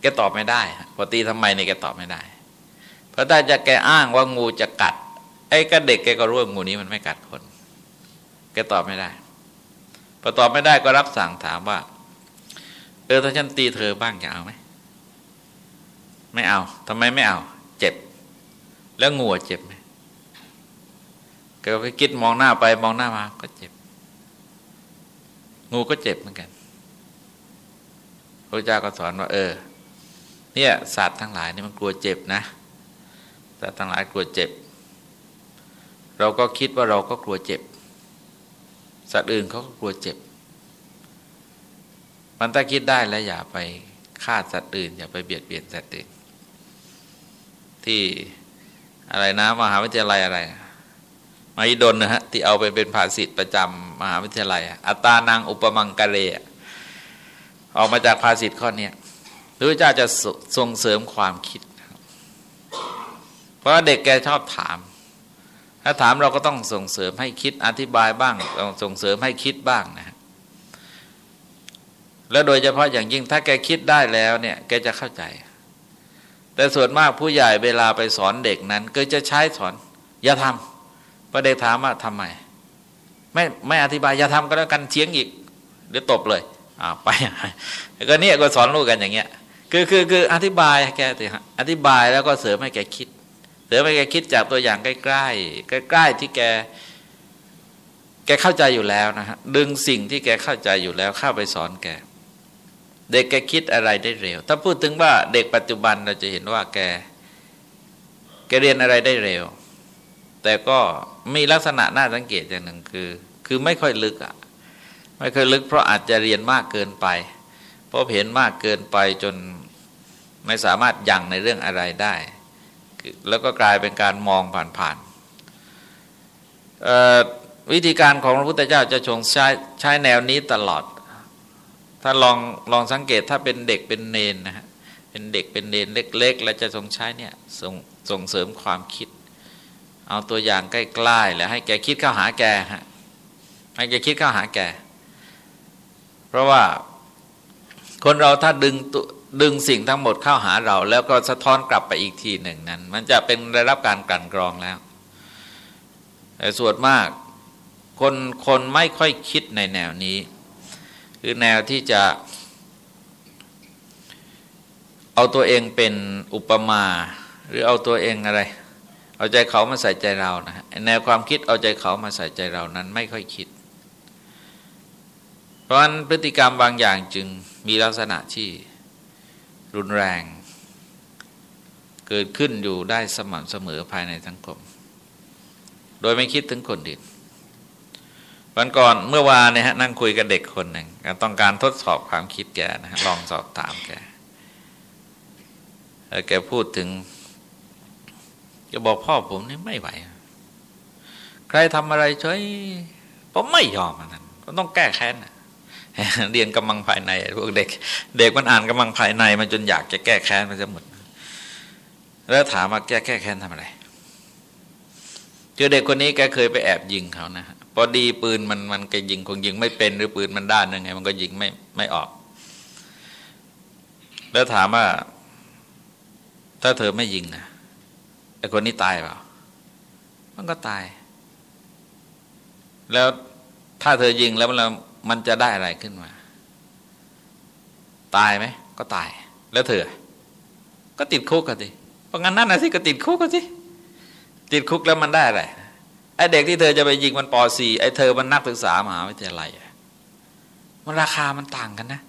แกตอบไม่ได้พอตีทำไมเนี่ยแกตอบไม่ได้ เพราะถ้าจะแกอ้างว่างูจะกัด ไอ้ก็เด็กแกก็รู้ว่างูนี้มันไม่กัดคน แกตอบไม่ได้พอตอบไม่ได้ก็รับสั่งถามว่า เออถ้าฉันตีเธอบ้างจะเอาไหมไม่เอาทำไมไม่เอา เจ็บ แล้วงูเจ็บไหมแก็ไปคิดมองหน้าไปมองหน้ามาก็เจ็บ งูก็เจ็บเหมือนกันพระเจ้าก็สอนว่า เออ เนี่ยสัตว์ทั้งหลายนี่มันกลัวเจ็บนะ สัตว์ทั้งหลายกลัวเจ็บ เราก็คิดว่าเราก็กลัวเจ็บ สัตว์อื่นเขาก็กลัวเจ็บ มันถ้าคิดได้แล้วอย่าไปฆ่าสัตว์อื่น อย่าไปเบียดเบียนสัตว์อื่น ที่อะไรนะมหาวิทยาลัยอะไรมหิดลนะฮะที่เอาไปเป็นภาษิตประจำมหาวิทยาลัย อัตานางอุปมังกะเรออกมาจากภาษิตข้อนี้พระเจ้าจะส่งเสริมความคิด ราะเด็กแกชอบถาม ถ้าถามเราก็ต้องส่งเสริมให้คิดอธิบายบ้างต้องส่งเสริมให้คิดบ้างนะแล้วโดยเฉพาะอย่างยิ่งถ้าแกคิดได้แล้วเนี่ยแกจะเข้าใจ แต่ส่วนมากผู้ใหญ่เวลาไปสอนเด็กนั้น ก็จะใช้สอน อย่าทำพระเด็กถามว่าทำไม ไม่ไม่อธิบายอย่าทำก็แล้วกันเชียงอีกเดี๋ยวตบเลยอ่าไปก็เนี่ยก็สอนลูกกันอย่างเงี้ย คือคือคืออธิบายแกสิฮะอธิบายแล้วก็เสริมให้แกคิด เสริมให้แกคิดจากตัวอย่างใกล้ๆใกล้ ๆ ที่แกแกเข้าใจอยู่แล้วนะฮะดึงสิ่งที่แกเข้าใจอยู่แล้วเข้าไปสอนแก เด็กแกคิดอะไรได้เร็ว ถ้าพูดถึงว่าเด็กปัจจุบันเราจะเห็นว่าแก แกเรียนอะไรได้เร็ว แต่ก็มีลักษณะน่าสังเกตอย่างหนึ่งคือ คือไม่ค่อยลึกอะไม่ค่อยลึกเพราะอาจจะเรียนมากเกินไป เพราะเห็นมากเกินไปจนไม่สามารถยั่งในเรื่องอะไรได้ แล้วก็กลายเป็นการมองผ่านๆวิธีการของพระพุทธเจ้าจะชงใช้ใช้แนวนี้ตลอด ถ้าลองลองสังเกตถ้าเป็นเด็กเป็นเนนนะฮะเป็นเด็กเป็นเนนเล็ก ๆ แล้วจะทรงใช้เนี่ยส่งส่งเสริมความคิด เอาตัวอย่างใกล้ๆแล้วให้แกคิดเข้าหาแกฮะให้แกคิดเข้าหาแก เพราะว่าคนเราถ้าดึงตัว ดึงสิ่งทั้งหมดเข้าหาเรา แล้วก็สะท้อนกลับไปอีกทีหนึ่งนั้น มันจะเป็นได้รับการกลั่นกรองแล้ว แต่ส่วนมากคนคนไม่ค่อยคิดในแนวนี้ คือแนวที่จะเอาตัวเองเป็นอุปมา หรือเอาตัวเองอะไร เอาใจเขามาใส่ใจเรานะแนวความคิดเอาใจเขามาใส่ใจเรานั้นไม่ค่อยคิด เพราะฉะนั้นพฤติกรรมบางอย่างจึงมีลักษณะที่ รุนแรง เกิดขึ้นอยู่ได้สม่ำเสมอภายในสังคม โดยไม่คิดถึงคนอื่นวันก่อนเมื่อวานเนี่ยฮะนั่งคุยกับเด็กคนหนึ่งต้องการทดสอบความคิดแกนะฮะลองสอบถามแกแกพูดถึงจะบอกพ่อผมนี่ไม่ไหว ใครทำอะไรช่วยผมไม่ยอมนั้นผมต้องแก้แค้นนะ เรียนกำลังภายในพวกเด็ก เด็กมันอ่านกำลังภายใน มันจนอยากจะแก้แค้นมันจะหมด แล้วถามว่าแก้แก้แค้นทำอะไรเจอเด็กคนนี้แกเคยไปแอบยิงเขานะพอดีปืนมันมันแกยิงคงยิงไม่เป็นหรือปืนมันด้านยังไง มันก็ยิงไม่ไม่ออก แล้วถามว่า ถ้าเธอไม่ยิงนะไอ้คนนี้ตายเปล่ามันก็ตาย แล้วถ้าเธอยิงแล้วมัน มันจะได้อะไรขึ้นมา ตายไหมก็ตาย แล้วเธอ ก็ติดคุกกันสิเพราะงั้นนั่นนะสิก็ติดคุกกันสิติดคุกแล้วมันได้อะไรไอ้เด็กที่เธอจะไปยิงมันป .4 ไอ้เธอมันนักศึกษามหาวิทยาลัยมันราคามันต่างกันนะ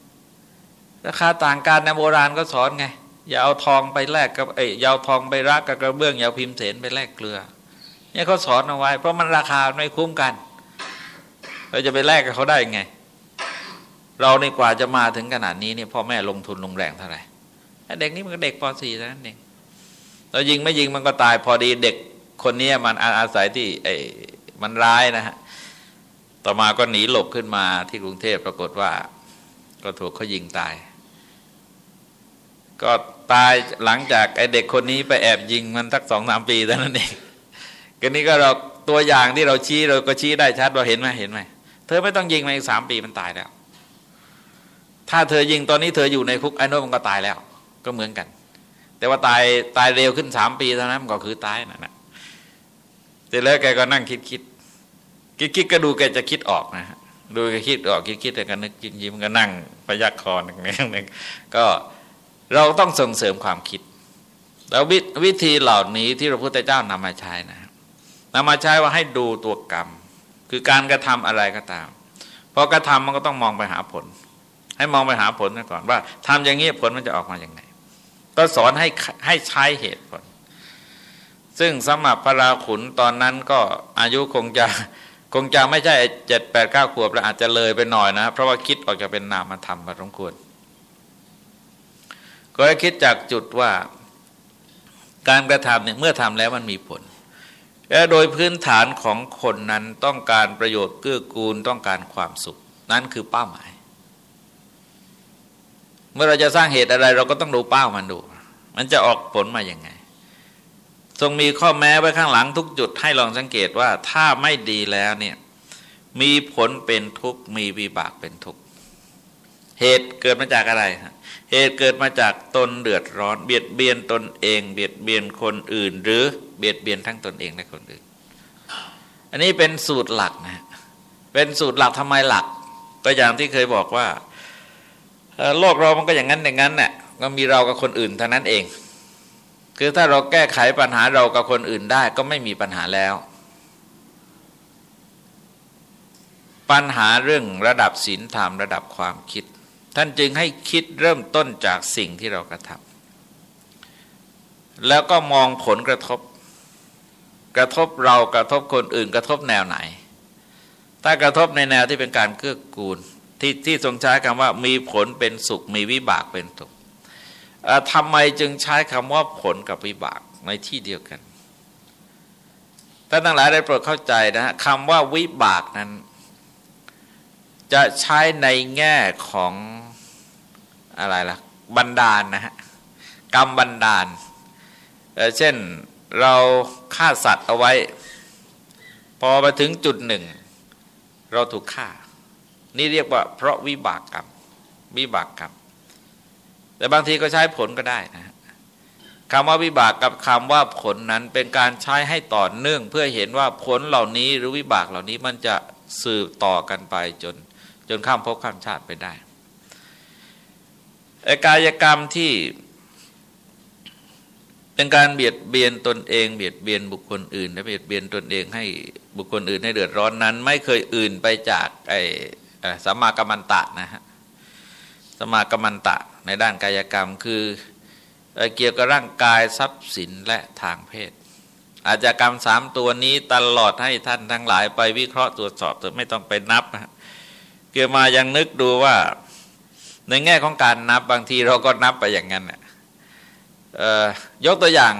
ราคาต่างกันในโบราณก็สอนไง อย่าเอาทองไปแลกกับเอ้ยยาวทองไปรักกับกระเบื้องอย่าพิมพ์เสนไปแลกเกลือ เนี่ยเขาสอนเอาไว้ เพราะมันราคาไม่คุ้มกัน เราจะไปแลกกับเขาได้ไง เราในกว่าจะมาถึงขนาดนี้เนี่ยพ่อแม่ลงทุนลงแรงเท่าไหร่เด็กนี่มันก็เด็กป .4 เท่านั้นเองเรายิงไม่ยิงมันก็ตายพอดีเด็กคนนี้มันอาศัยที่ไอ้มันร้ายนะฮะต่อมาก็หนีหลบขึ้นมาที่กรุงเทพปรากฏว่า ก็ถูกเขายิงตาย ก็ตายหลังจากไอเด็กคนนี้ไปแอบยิงมันสักสองสามปีเท่านั้นเองก็นี้ก็เราตัวอย่างที่เราชี้เราก็ชี้ได้ชัดว่าเห็นไหมเห็นไหม เธอไม่ต้องยิงมาอีกสามปีมันตายแล้ว ถ้าเธอยิงตอนนี้เธออยู่ในคุกไอ้นู้นมันก็ตายแล้ว ก็เหมือนกัน แต่ว่าตายตายเร็วขึ้นสามปีเท่านั้นมันก็คือตายนั่นแหละแต่แล้วแกก็นั่งคิดคิดคิดคิดก็ดูแกจะคิดออกนะฮะดูแกคิดออกคิดคิดแต่ก็นึกยิ้มก็นั่งพยักคอหนึ่งหนึ่งก็เราต้องส่งเสริมความคิดแล้วววิธีเหล่านี้ที่พระพุทธเจ้านำมาใช้นะนำมาใช้ว่าให้ดูตัวกรรม คือการกระทำอะไรก็ตามพอกระทำมันก็ต้องมองไปหาผล ให้มองไปหาผลก่อนว่าทำอย่างนี้ผลมันจะออกมาอย่างไงก็สอนให้ให้ใช้เหตุผล ซึ่งสมับพระราขุนตอนนั้นก็อายุคงจะคงจะไม่ใช่เจ็ดแปดเก้าขวบแล้วอาจจะเลยไปหน่อยนะ เพราะว่าคิดออกจะเป็นนามธรรมพอสมควรก็ให้คิดจากจุดว่าการกระทำเนี่ยเมื่อทำแล้วมันมีผล และโดยพื้นฐานของคนนั้นต้องการประโยชน์เกื้อกูลต้องการความสุข นั่นคือเป้าหมาย เมื่อเราจะสร้างเหตุอะไร เราก็ต้องดูเป้ามันดู มันจะออกผลมาอย่างไง ทรงมีข้อแม้ไว้ข้างหลังทุกจุดให้ลองสังเกตว่าถ้าไม่ดีแล้วเนี่ยมีผลเป็นทุกข์มีวิบากเป็นทุกข์เหตุเกิดมาจากอะไร เหตุเกิดมาจากตนเดือดร้อน เบียดเบียนตนเอง เบียดเบียนคนอื่นหรือ เบียดเบียนทั้งตนเองและคนอื่น อันนี้เป็นสูตรหลักนะเป็นสูตรหลักทำไมหลักก็อย่างที่เคยบอกว่าโลกเรามันก็อย่างนั้นอย่างนั้นเนี่ยก็มีเรากับคนอื่นเท่านั้นเอง คือถ้าเราแก้ไขปัญหาเรากับคนอื่นได้ก็ไม่มีปัญหาแล้ว ปัญหาเรื่องระดับศีลธรรมระดับความคิด ท่านจึงให้คิดเริ่มต้นจากสิ่งที่เรากระทำแล้วก็มองผลกระทบ กระทบเรากระทบคนอื่น กระทบแนวไหน ถ้ากระทบในแนวที่เป็นการเกื้อกูล ที่ที่ทรงใช้คำว่ามีผลเป็นสุข มีวิบากเป็นทุกข์ทำไมจึงใช้คำว่าผลกับวิบากในที่เดียวกันท่านทั้งหลายได้โปรดเข้าใจนะฮะคำว่าวิบากนั้น จะใช้ในแง่ของอะไรล่ะบันดาลนะฮะกรรมบันดาลเช่นเรา ฆ่าสัตว์เอาไว้ พอมาถึงจุดหนึ่ง เราถูกฆ่า นี่เรียกว่า เพราะวิบากกรรมวิบากกรรมแต่บางทีก็ใช้ผลก็ได้นะคำว่าวิบากกับคำว่าผลนั้นเป็นการใช้ให้ต่อเนื่อง เพื่อเห็นว่าผลเหล่านี้หรือวิบากเหล่านี้มันจะสืบต่อกันไปจน จนข้ามภพข้ามชาติไปได้กายกรรมที่ เป็นการเบียดเบียนตนเองเบียดเบียนบุคคลอื่น และเบียดเบียนตนเองให้บุคคลอื่นให้เดือดร้อนนั้น ไม่เคยอื่นไปจากไอ้สัมมากรรมันตะนะฮะสัมมากรรมันตะในด้านกายกรรมคือเกี่ยวกับร่างกายทรัพย์สินและทางเพศ อาจกรรมสามตัวนี้ตลอดให้ท่านทั้งหลายไปวิเคราะห์ตรวจสอบแต่ไม่ต้องไปนับเกี่ยวมายังนึกดูว่า ในแง่ของการนับบางทีเราก็นับไปอย่างนั้น ยกตัวอย่าง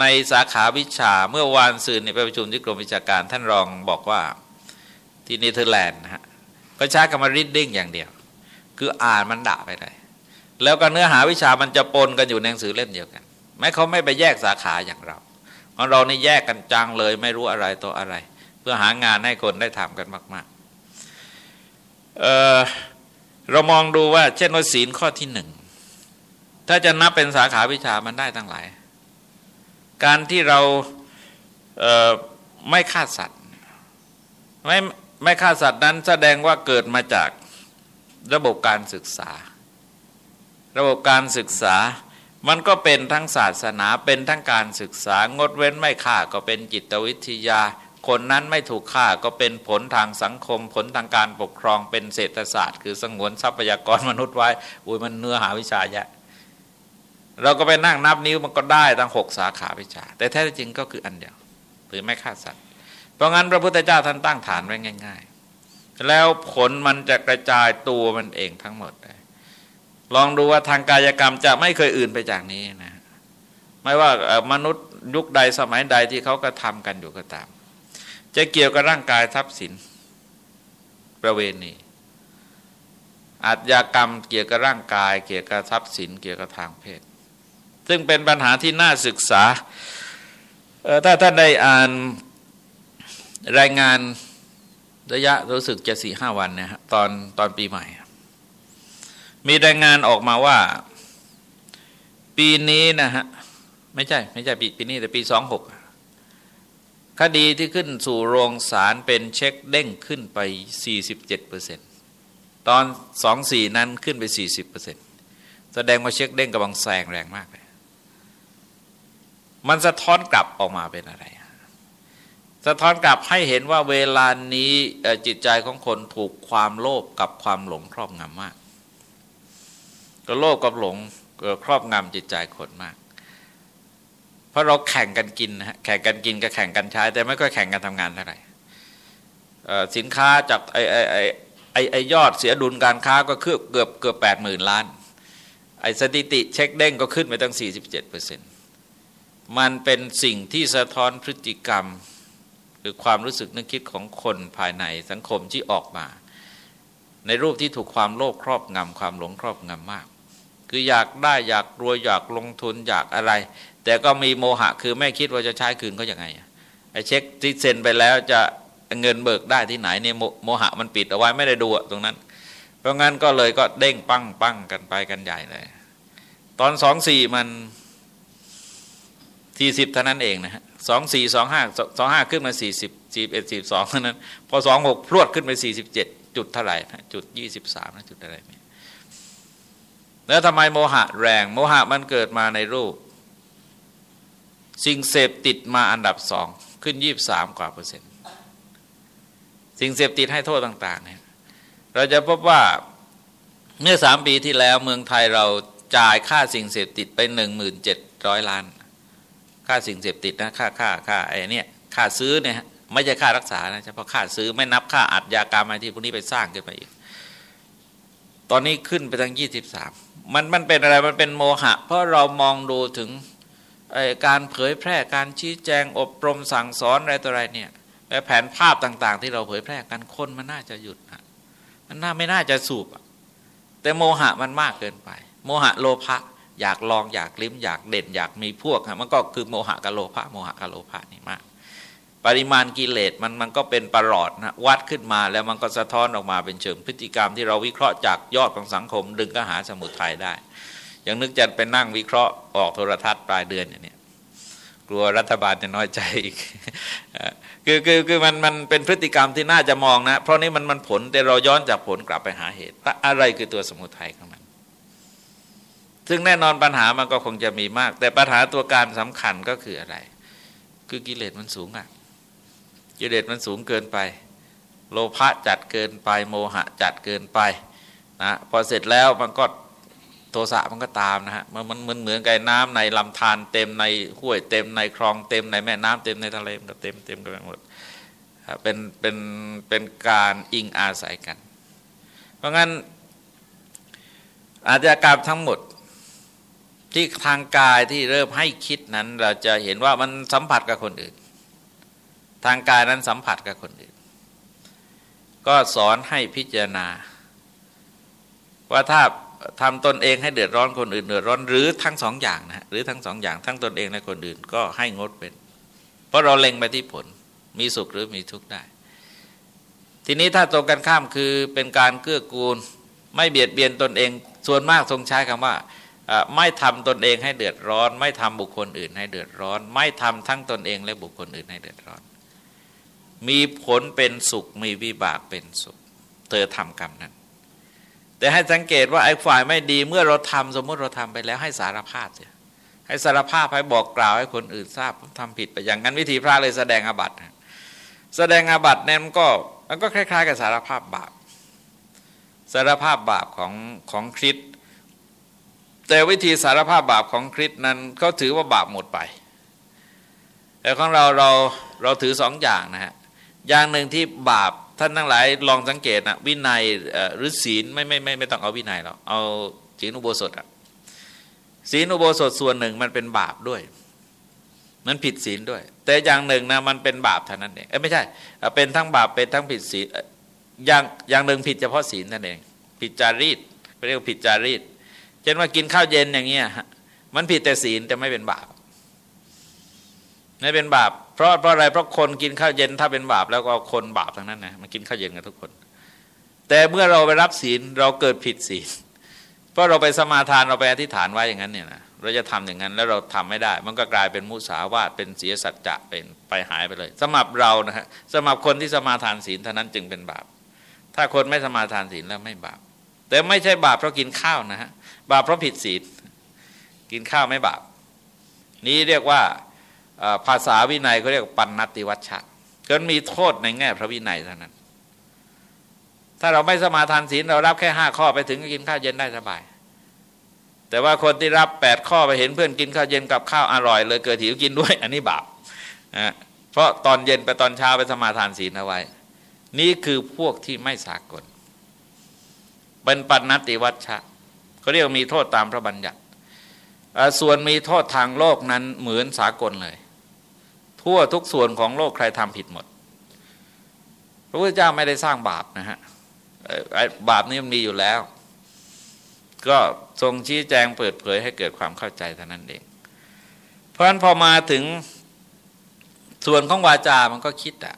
ในสาขาวิชาเมื่อวานซืนในไปประชุมที่กรมวิชาการท่านรองบอกว่าที่เนเธอร์แลนด์นะฮะก็ใช้คำว่า reading อย่างเดียว คืออ่านมันด่าไปได้แล้วก็เนื้อหาวิชามันจะปนกันอยู่ในหนังสือเล่มเดียวกันแม้เขาไม่ไปแยกสาขาอย่างเราของเรานี่แยกกันจังเลยไม่รู้อะไรตัวอะไร เพื่อหางานให้คนได้ทำกันมาก ๆ เเรามองดูว่าเช่นว่าศีลข้อที่หนึ่ง ถ้าจะนับเป็นสาขาวิชามันได้ตั้งหลาย การที่เราเไม่ฆ่าสัตว์ไม่ไม่ฆ่าสัตว์นั้นแสดงว่าเกิดมาจากระบบการศึกษา ระบบการศึกษามันก็เป็นทั้งศาสนาเป็นทั้งการศึกษางดเว้นไม่ฆ่าก็เป็นจิตวิทยา คนนั้นไม่ถูกฆ่าก็เป็นผลทางสังคม ผลทางการปกครองเป็นเศรษฐศาสตร์ คือสงวนทรัพยากรมนุษย์ไว้อุ้ยมันเนื้อหาวิชาเยอะ เราก็ไปนั่งนับนิ้วมันก็ได้ทั้งหกสาขาวิชา แต่แท้จริงก็คืออันเดียวหรือไม่ฆ่าสัตว์ เพราะงั้นพระพุทธเจ้าท่านตั้งฐานไว้ง่าย ๆ แล้วผลมันจะกระจายตัวมันเองทั้งหมดเลยลองดูว่าทางกายกรรมจะไม่เคยอื่นไปจากนี้นะ ไม่ว่ามนุษย์ยุคใดสมัยใดที่เขากระทากันอยู่ก็ตาม จะเกี่ยวกับร่างกายทรัพย์สิน ประเวณีอาชญากรรมเกี่ยวกับร่างกาย เกี่ยวกับทรัพย์สิน เกี่ยวกับทางเพศ ซึ่งเป็นปัญหาที่น่าศึกษา ถ้าท่านได้อ่านรายงานระยะรู้สึกจะสี่ห้าวันนะฮะตอนตอนปีใหม่ มีรายงานออกมาว่า ปีนี้นะฮะไม่ใช่ ไม่ใช่ปีปีนี้แต่ปีสองหกคดีที่ขึ้นสู่โรงศาลเป็นเช็คเด้งขึ้นไป 47%ตอนสองสี่นั้นขึ้นไป 40%แสดงว่าเช็คเด้งกำลังแซงแรงมากเลย มันสะท้อนกลับออกมาเป็นอะไร สะท้อนกลับให้เห็นว่าเวลานี้จิตใจของคนถูกความโลภกับความหลงครอบงำมาก ก็โลภกับหลงครอบงำจิตใจคนมาก เพราะเราแข่งกันกินนะแข่งกันกินกับแข่งกันใช้ แต่ไม่ค่อยแข่งกันทำงานเท่าไหร่สินค้าจากไอไอไอไอไอยอดเสียดุลการค้าก็คือเกือบเกือบแปดหมื่นล้าน ไอสถิติเช็คเด้งก็ขึ้นไปตั้งสี่สิบเจ็ดเปอร์เซ็นต์ มันเป็นสิ่งที่สะท้อนพฤติกรรมหรือความรู้สึกนึกคิดของคนภายในสังคมที่ออกมา ในรูปที่ถูกความโลภครอบงำความหลงครอบงำมาก คืออยากได้อยากรวยอยากลงทุนอยากอะไร แต่ก็มีโมหะคือไม่คิดว่าจะใช้คืนเขาอย่างไงไอ้เช็คที่เซ็นไปแล้วจะเงินเบิกได้ที่ไหนเนี่ยโมหะมันปิดเอาไว้ไม่ได้ดูตรงนั้น เพราะงั้นก็เลยก็เด้งปั้งปั้งกันไปกันใหญ่เลย ตอนสองสี่มัน สี่สิบเท่านั้นเองนะฮะสองสี่สองห้าสองห้าขึ้นมาสี่สิบสี่เอ็ดสี่สองเท่านั้น พอสองหกพรวดขึ้นไปสี่สิบเจ็ดจุดเท่าไหร่นะจุดยี่สิบสามนะจุดอะไรเนี่ยแล้วทำไมโมหะแรงโมหะมันเกิดมาในรูป สิ่งเสพติดมาอันดับสองขึ้นยี่บสามกว่าเปอร์เซ็นต์สิ่งเสพติดให้โทษต่างๆเนี่ยเราจะพบว่าเมื่อสามปีที่แล้วเมืองไทยเราจ่ายค่าสิ่งเสพติดไปหนึ่งหมื่นเจ็ดร้อยล้าน ค่าสิ่งเสพติดนะค่าค่าค่าไอ้นี่ค่าซื้อเนี่ยไม่ใช่ค่ารักษานะเฉพาะค่าซื้อไม่นับค่าอัดยากรรมอะไรที่พวกนี้ไปสร้างขึ้นไปอีก ตอนนี้ขึ้นไปทั้งยี่สิบสามมันมันเป็นอะไรมันเป็นโมหะ เพราะเรามองดูถึงการเผยแพร่การชี้แจงอบรมสั่งสอนอะไรตัวอะไรเนี่ยและแผนภาพต่าง ๆ ที่เราเผยแพร่กันคนมันน่าจะหยุดมันน่าไม่น่าจะสูบแต่โมหะมันมากเกินไป โมหะโลภะ อยากลองอยากลิ้มอยากเด่นอยากมีพวกมันก็คือโมหะกะโลภะโมหะกะโลภะนี่มาก ปริมาณกิเลสมันมันก็เป็นประหลอดนะวัดขึ้นมาแล้วมันก็สะท้อนออกมาเป็นเชิงพฤติกรรมที่เราวิเคราะห์จากยอดของสังคม ดึงก็หาสมุทัยได้อย่างนึกจะไปนั่งวิเคราะห์ออกโทรทัศน์ปลายเดือนอย่างนี้กลัวรัฐบาลจะน้อยใจอีกคือคือคือมันมันเป็นพฤติกรรมที่น่าจะมองนะ เพราะนี่มันมันผลแต่เราย้อนจากผลกลับไปหาเหตุ อะไรคือตัวสมุทัยของมัน ซึ่งแน่นอนปัญหามันก็คงจะมีมาก แต่ปัญหาตัวการสำคัญก็คืออะไร คือกิเลสมันสูงอะกิเลสมันสูงเกินไป โลภะจัดเกินไป โมหะจัดเกินไปนะพอเสร็จแล้วมันก็โทสะมันก็ตามนะฮะมันมันเหมือนเหมือนกับน้ำในลำธารเต็มในห้วยเต็มในคลองเต็มในแม่น้ำเต็มในทะเลมันก็เต็มเต็มกันไปหมดเป็นเป็นเป็นการอิงอาศัยกัน เพราะงั้นอาชญากรรมทั้งหมด ที่ทางกายที่เริ่มให้คิดนั้น เราจะเห็นว่ามันสัมผัสกับคนอื่น ทางกายนั้นสัมผัสกับคนอื่น ก็สอนให้พิจารณา ว่าถ้าทำตนเองให้เดือดร้อนคนอื่นเดือดร้อนหรือทั้งสองอย่างนะหรือทั้งสองอย่างทั้งตนเองและคนอื่นก็ให้งดเป็น เพราะเราเล็งไปที่ผลมีสุขหรือมีทุกข์ได้ ทีนี้ถ้าตรงกันข้ามคือเป็นการเกื้อกูล ไม่เบียดเบียนตนเองส่วนมากทรงใช้คำว่า ไม่ทำตนเองให้เดือดร้อน ไม่ทำบุคคลอื่นให้เดือดร้อน ไม่ทำทั้งตนเองและบุคคลอื่นให้เดือดร้อน มีผลเป็นสุขมีวิบากเป็นสุข เธอทำกรรมนั้น แต่ให้สังเกตว่าไอ้ฝ่ายไม่ดีเมื่อเราทำสมมติเราทำไปแล้วให้สารภาพเสียให้สารภาพให้บอกกล่าวให้คนอื่นทราบผมทำผิดไปอย่างนั้นวิธีพระเลยแสดงอาบัติแสดงอาบัติเนี่ยมันก็มันก็คล้าย ๆ กับสารภาพบาป สารภาพบาปของของคริส แต่วิธีสารภาพบาปของคริสนั้นเขาถือว่าบาปหมดไป แต่ของเราเราเราถือสองอย่างนะฮะอย่างหนึ่งที่บาปท่านทั้งหลายลองสังเกตนะวินัยหรือศีลไม่ไม่ไม่ไม่ต้องเอาวินัยหรอกเอาศีลอุโบสถอะศีลอุโบสถส่วนหนึ่งมันเป็นบาปด้วย มันผิดศีลด้วย แต่อย่างหนึ่งนะมันเป็นบาปเท่านั้นเองเอ้ไม่ใช่ เป็นทั้งบาปเป็นทั้งผิดศีลอย่างอย่างหนึ่งผิดเฉพาะศีลนั่นเองผิดจารีตเรียกผิดจารีต เช่นว่ากินข้าวเย็นอย่างเงี้ยมันผิดแต่ศีลแต่ไม่เป็นบาปไม่เป็นบาปเพราะเพราะอะไรเพราะคนกินข้าวเย็นถ้าเป็นบาปแล้วก็คนบาปทั้งนั้นนะมันกินข้าวเย็นกันทุกคน แต่เมื่อเราไปรับศีลเราเกิดผิดศีลเพราะเราไปสมาทานเราไปอธิษฐานไว้อย่างนั้นเนี่ยนะเราจะทำอย่างนั้นแล้วเราทำไม่ได้ มันก็กลายเป็นมุสาวาทเป็นเสียสัจจะเป็นไปหายไปเลยสำหรับเรานะฮะสำหรับคนที่สมาทานศีลเท่านั้นจึงเป็นบาป ถ้าคนไม่สมาทานศีลแล้วไม่บาป แต่ไม่ใช่บาปเพราะกินข้าวนะฮะ บาปเพราะผิดศีลกินข้าวไม่บาป นี้เรียกว่าภาษาวินัยเขาเรียกปันนติวัชชะกินมีโทษในแง่พระวินัยเท่านั้น ถ้าเราไม่สมาทานศีลเรารับแค่ห้าข้อไปถึงก็กินข้าวเย็นได้สบาย แต่ว่าคนที่รับแปดข้อไปเห็นเพื่อนกินข้าวเย็นกับข้าวอร่อยเลยเกิดหิวกินด้วย อันนี้บาปนะเพราะตอนเย็นไปตอนเช้าไปสมาทานศีลเอาไว้ นี่คือพวกที่ไม่สากล เป็นปันนติวัชชะ เขาเรียกมีโทษตามพระบัญญัติส่วนมีโทษทางโลกนั้นเหมือนสากลเลย ทั่วทุกส่วนของโลกใครทำผิดหมด พระพุทธเจ้าไม่ได้สร้างบาปนะฮะบาปนี้มันมีอยู่แล้ว ก็ทรงชี้แจงเปิดเผยให้เกิดความเข้าใจเท่านั้นเอง เพราะฉะนั้นพอมาถึงส่วนของวาจา มันก็คิดอะ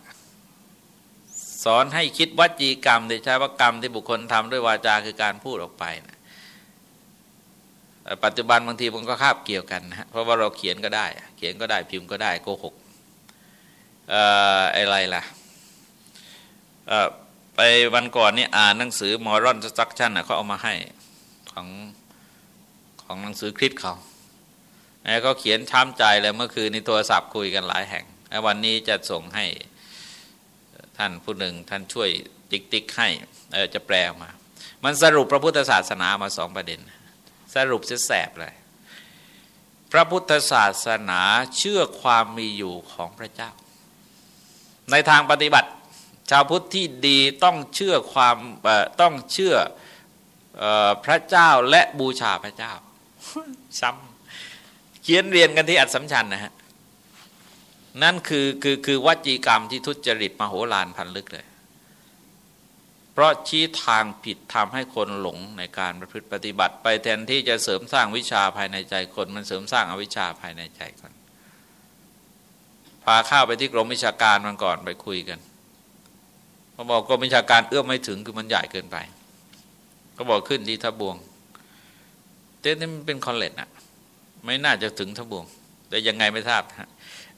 สอนให้คิดวัจีกรรมโดยใช้ว่ากรรมที่บุคคลทำด้วยวาจาคือการพูดออกไปนะ ปัจจุบันบางทีมันก็คาบเกี่ยวกันนะเพราะว่าเราเขียนก็ได้ เขียนก็ได้พิมพ์ก็ได้โกหกอะไรล่ะไปวันก่อนนี่อ่านหนังสือมอรอนสตักชั่นเขาเอามาให้ของของหนังสือคลิปเขาเขาเขียนช้ำใจเลยเมื่อคืนในโทรศัพท์คุยกันหลายแห่งวันนี้จะส่งให้ท่านผู้หนึ่งท่านช่วยติ๊กติ๊กให้จะแปลมา มันสรุปพระพุทธศาสนามาสองประเด็น สรุปแสบเลย พระพุทธศาสนาเชื่อความมีอยู่ของพระเจ้า ในทางปฏิบัติ ชาวพุทธที่ดีต้องเชื่อความต้องเชื่อพระเจ้าและบูชาพระเจ้า ซ้ำเขียนเรียนกันที่อัดสัมชัญนะฮะนั่นคือคือคือวจีกรรมที่ทุจริตมโหฬารพันลึกเลย เพราะชี้ทางผิดทำให้คนหลงในการประพฤติปฏิบัติ ไปแทนที่จะเสริมสร้างวิชาภายในใจคนมันเสริมสร้างอวิชชาภายในใจคนภาข้าวไปที่กรมวิชาการมันก่อนไปคุยกันเขาบอกกรมวิชาการเอื้อมไม่ถึงคือมันใหญ่เกินไปเขาบอกขึ้นที่ทบวงเช่นนี้มันเป็น college อะไม่น่าจะถึงทบวง แต่ยังไงไม่ทราบฮะ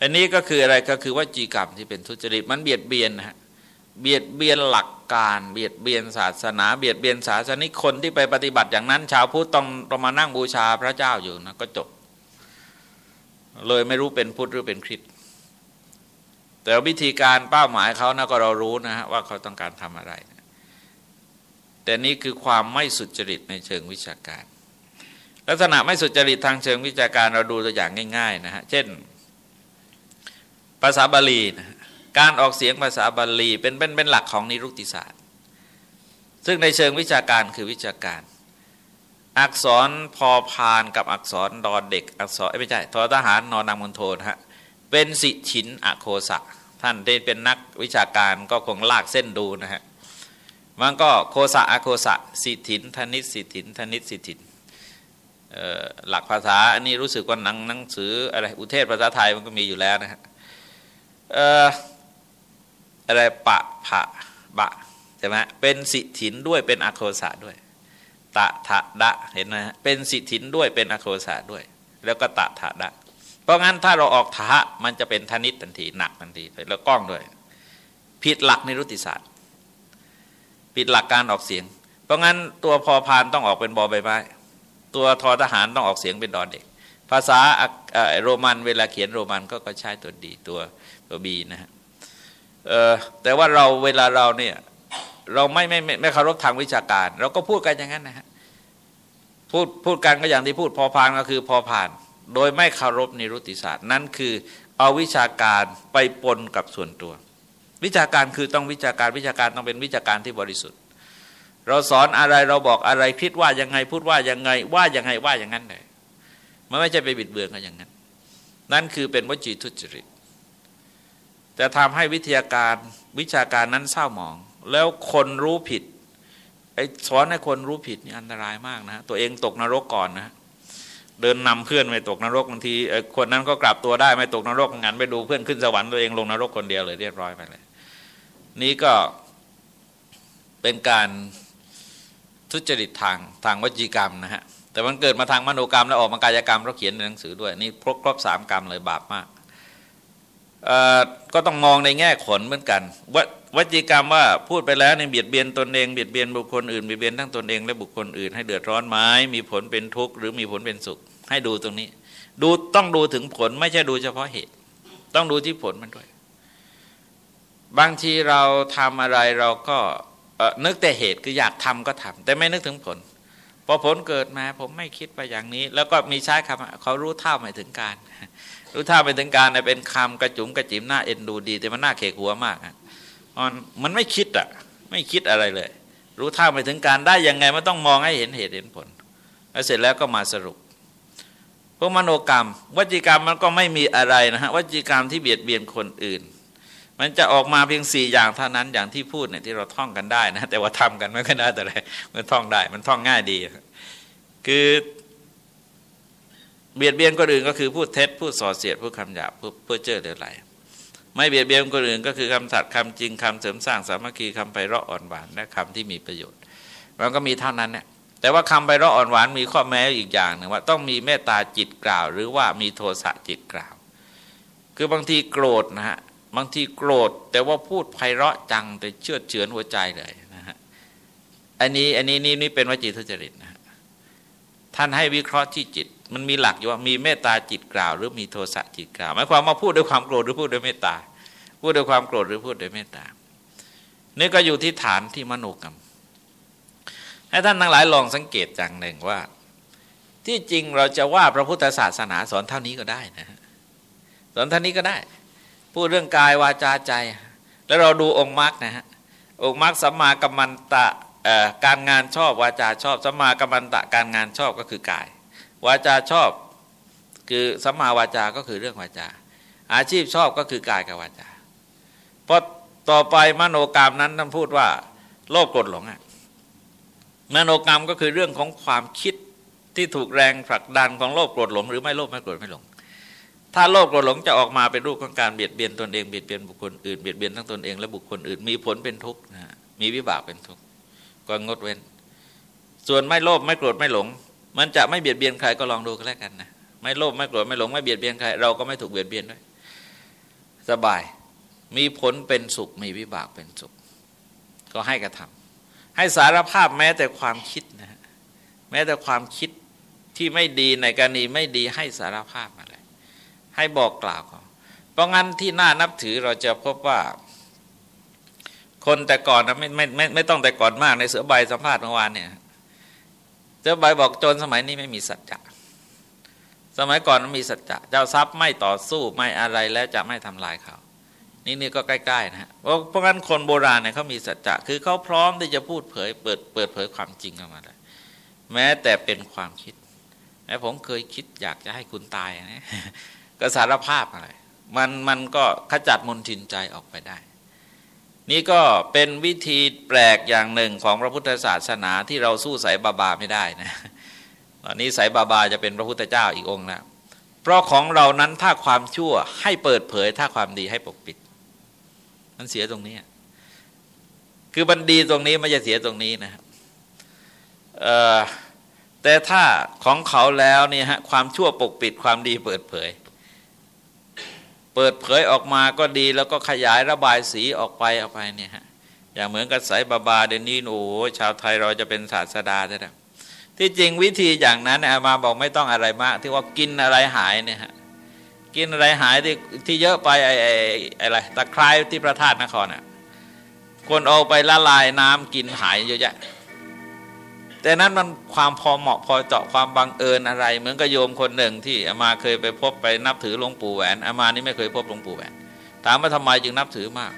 อันนี้ก็คืออะไรก็คือว่าวจีกรรมที่เป็นทุจริตมันเบียดเบียนนะฮะ เบียดเบียนหลักการ เบียดเบียนศาสนา เบียดเบียนศาสนิกคนที่ไปปฏิบัติอย่างนั้น ชาวพุทธต้องต้องมานั่งบูชาพระเจ้าอยู่นะก็จบ เลยไม่รู้เป็นพุทธหรือเป็นคริสต์แต่วิธีการเป้าหมายเขานะก็เรารู้นะฮะว่าเขาต้องการทำอะไร แต่นี่คือความไม่สุจริตในเชิงวิชาการ ลักษณะไม่สุจริตทางเชิงวิชาการเราดูตัวอย่างง่าย ๆ นะฮะเช่น ภาษาบาลีนะ การออกเสียงภาษาบาลีเป็นเป็นเป็นหลักของนิรุติศาสตร์ ซึ่งในเชิงวิชาการคือวิชาการ อักษรพอพานกับอักษรดอเด็ก อักษรไม่ใช่ทอทหารนอนนามนโทนะฮะเป็นสิชินอโคสะท่านได้เป็นนักวิชาการก็คงลากเส้นดูนะฮะมันก็โคสะอโคสะสิถินธนิตสิถินธนิตสิถินหลักภาษาอันนี้รู้สึกว่าหนังหนังสืออะไรอุเทศภาษาไทยมันก็มีอยู่แล้วนะฮะ อะไรปะผะบะใช่ไหมเป็นสิถินด้วยเป็นอโคสะด้วย ตะทะดะเห็นไหมเป็นสิถินด้วยเป็นอโคสะด้วย แล้วก็ตะทะดะ เพราะงั้นถ้าเราออกทะมันจะเป็นธนิตทันทีหนักทันทีแล้วกล้องด้วย ผิดหลักในรุติศาสตร์ ผิดหลักการออกเสียง เพราะงั้นตัวพอพานต้องออกเป็นบอใบไม้ตัวทอทหารต้องออกเสียงเป็นดอเด็ก ภาษาโรมันเวลาเขียนโรมันก็ใช้ตัวดีตัวตัวบีนะฮะ แต่ว่าเราเวลาเราเนี่ยเราไม่ไม่ไม่ไม่เคารพทางวิชาการ เราก็พูดกันอย่างนั้นนะฮะพูดพูดกันก็อย่างที่พูดพอพานก็คือพอผ่าน โดยไม่เคารพนิรุติศาสตร์นั่นคือเอาวิชาการไปปนกับส่วนตัว วิชาการคือต้องวิชาการวิชาการต้องเป็นวิชาการที่บริสุทธิ์ เราสอนอะไรเราบอกอะไรคิดว่ายังไงพูดว่ายังไงว่ายังไงว่าอย่างนั้นเลยมันไม่ใช่ไปบิดเบือนกันอย่างนั้น นั่นคือเป็นวจีทุจริต แต่ทำให้วิทยาการวิชาการนั้นเศร้าหมอง แล้วคนรู้ผิดไอ้สอนให้คนรู้ผิดนี่อันตรายมากนะ ตัวเองตกนรกก่อนนะเดินนำเพื่อนไปตกนรกบางทีคนนั้นก็กลับตัวได้ไม่ตกนรกงั้นไปดูเพื่อนขึ้นสวรรค์ตัวเองลงนรกคนเดียวเลยเรียบร้อยไปเลย นี่ก็เป็นการทุจริตทางทางวจีกรรมนะฮะแต่มันเกิดมาทางมโนกรรมแล้วออกมากายกรรมเราเขียนในหนังสือด้วยนี่ครบครบสามกรรมเลยบาปมาก ก็ต้องมองในแง่ขนเหมือนกันววจีกรรมว่าพูดไปแล้วในเบียดเบียนตนเองเบียดเบียนบุคคลอื่นเบียดเบียนทั้งตนเองและบุคคลอื่นให้เดือดร้อนไหมมีผลเป็นทุกข์หรือมีผลเป็นสุข ให้ดูตรงนี้ ดูต้องดูถึงผลไม่ใช่ดูเฉพาะเหตุ ต้องดูที่ผลมันด้วย บางทีเราทำอะไรเราก็นึกแต่เหตุคืออยากทำก็ทำแต่ไม่นึกถึงผล พอผลเกิดมาผมไม่คิดไปอย่างนี้ แล้วก็มีใช้คำเขารู้เท่าหมายถึงการ รู้เท่าไปถึงการเป็นคำกระจุ๋มกระจิ๋มหน้าเอ็นดูดี แต่มันหน่าเขกหัวมากอะมันไม่คิดอะ ไม่คิดอะไรเลย รู้เท่าไปถึงการได้ยังไงมันต้องมองให้เห็นเหตุเห็นผลแล้วเสร็จแล้วก็มาสรุปพวกมโนกรรมวจีกรรมมันก็ไม่มีอะไรนะฮะวจีกรรมที่เบียดเบียนคนอื่น มันจะออกมาเพียงสี่อย่างเท่านั้นอย่างที่พูดเนี่ยที่เราท่องกันได้นะ แต่ว่าทำกันไม่ค่อยได้แต่ไรมันท่องได้ มันท่องง่ายดี คือเบียดเบียนคนอื่นก็คือพูดเท็จพูดส่อเสียดพูดคำหยาบเพื่อเจอเดือดไหลไม่เบียดเบียนคนอื่นก็คือคำสัตย์คำจริงคำเสริมสร้างสามัคคีคำไปเราะอ่อนหวานและคำที่มีประโยชน์ มันก็มีเท่านั้นเนี่ยแต่ว่าคำไปเราะอ่อนหวานมีข้อแม้อีกอย่างหนึ่งว่าต้องมีเมตตาจิตกล่าว หรือว่ามีโทสะจิตกล่าว คือบางทีโกรธนะฮะ บางทีโกรธ แต่ว่าพูดไพเราะจังแต่เชื่อเฉือนหัวใจเลยนะฮะอันนี้อันนี้นี่นี่เป็นวจีทุจริตนะฮะท่านให้วิเคราะห์ที่จิต มันมีหลักอยู่ว่ามีเมตตาจิตกล่าว หรือมีโทสะจิตกล่าวหมายความว่าพูดด้วยความโกรธหรือพูดด้วยเมตตาพูดด้วยความโกรธหรือพูดด้วยเมตตานี่ก็อยู่ที่ฐานที่มโนกรรม ให้ท่านทั้งหลายลองสังเกตจังหนึ่งว่า ที่จริงเราจะว่าพระพุทธศาสนาสอนเท่านี้ก็ได้นะสอนเท่านี้ก็ได้ พูดเรื่องกายวาจาใจ แล้วเราดูองค์มรรคนะฮะองค์มรรคสัมมากัมมันตะการงานชอบวาจาชอบสัมมากัมมันตะการงานชอบก็คือกาย วาจาชอบคือสัมมาวาจาก็คือเรื่องวาจา อาชีพชอบก็คือกายกับวาจาพอต่อไปมโนกรรมนั้นท่านพูดว่า โลภโกรธหลงอะมโนกรรมก็คือเรื่องของความคิดที่ถูกแรงผลักดันของโลภโกรธหลง หรือไม่โลภไม่โกรธไม่หลง ถ้าโลภโกรธหลงจะออกมาเป็นรูปของการเบียดเบียนตนเองเบียดเบียนบุคคลอื่นเบียดเบียนทั้งตนเองและบุคคลอื่นมีผลเป็นทุกข์นะมีวิบากเป็นทุกข์ก็งดเว้น ส่วนไม่โลภไม่โกรธไม่หลง มันจะไม่เบียดเบียนใครก็ลองดูกันแล้วกันนะไม่โลภไม่โกรธไม่หลงไม่เบียดเบียนใครเราก็ไม่ถูกเบียดเบียนด้วย สบายมีผลเป็นสุขมีวิบากเป็นสุข ก็ให้กระทำให้สารภาพแม้แต่ความคิดนะแม้แต่ความคิดที่ไม่ดีในกรณีไม่ดีให้สารภาพอะไร ให้บอกกล่าวเขาเพราะงั้นที่น่านับถือเราจะพบว่า คนแต่ก่อนนะไม่ไม่ไม่ไม่ต้องแต่ก่อนมากในเสือใบสัมภาษณ์เมื่อวานเนี่ยเสือใบบอกโจรสมัยนี้ไม่มีสัจจะสมัยก่อนมันมีสัจจะเจ้าทรัพย์ไม่ต่อสู้ไม่อะไรแล้วจะไม่ทำลายเขานี่นี่ก็ใกล้ๆนะฮะเพราะเพราะงั้นคนโบราณเนี่ยเขามีสัจจะคือเขาพร้อมที่จะพูดเผยเปิดเปิดเผยความจริงออกมาได้แม้แต่เป็นความคิดแม้ผมเคยคิดอยากจะให้คุณตายนะ ก็สารภาพอะไร มันมันก็ขจัดมนทินใจออกไปได้ นี่ก็เป็นวิธีแปลกอย่างหนึ่งของพระพุทธศาสนาที่เราสู้สายบาบาไม่ได้นะตอนนี้สายบาบาจะเป็นพระพุทธเจ้าอีกองค์แล้วเพราะของเรานั้นถ้าความชั่วให้เปิดเผยถ้าความดีให้ปกปิด มันเสียตรงนี้ คือบันดีตรงนี้มันจะเสียตรงนี้นะครับแต่ถ้าของเขาแล้วเนี่ยฮะความชั่วปกปิดความดีเปิดเผย เปิดเผยออกมาก็ดีแล้วก็ขยายระบายสีออกไปออกไปเนี่ยฮะอย่างเหมือนกับสายบาบาเดนนี่โอ้ชาวไทยเราจะเป็นศาสดาได้แล้วที่จริงวิธีอย่างนั้นอามาบอกไม่ต้องอะไรมาก ที่ว่ากินอะไรหายเนี่ยฮะกินอะไรหายที่ที่เยอะไปไอ้ไอ้อะไรตะไคร้ที่พระธาตุนครอะคนเอาไปละลายน้ำกินหายเยอะแยะ แต่นั้นมันความพอเหมาะพอเจาะความบังเอิญอะไร เหมือนกับโยมคนหนึ่งที่อามาเคยไปพบไปนับถือหลวงปู่แหวนอามานี่ไม่เคยพบหลวงปู่แหวน ถามว่าทำไมจึงนับถือมาก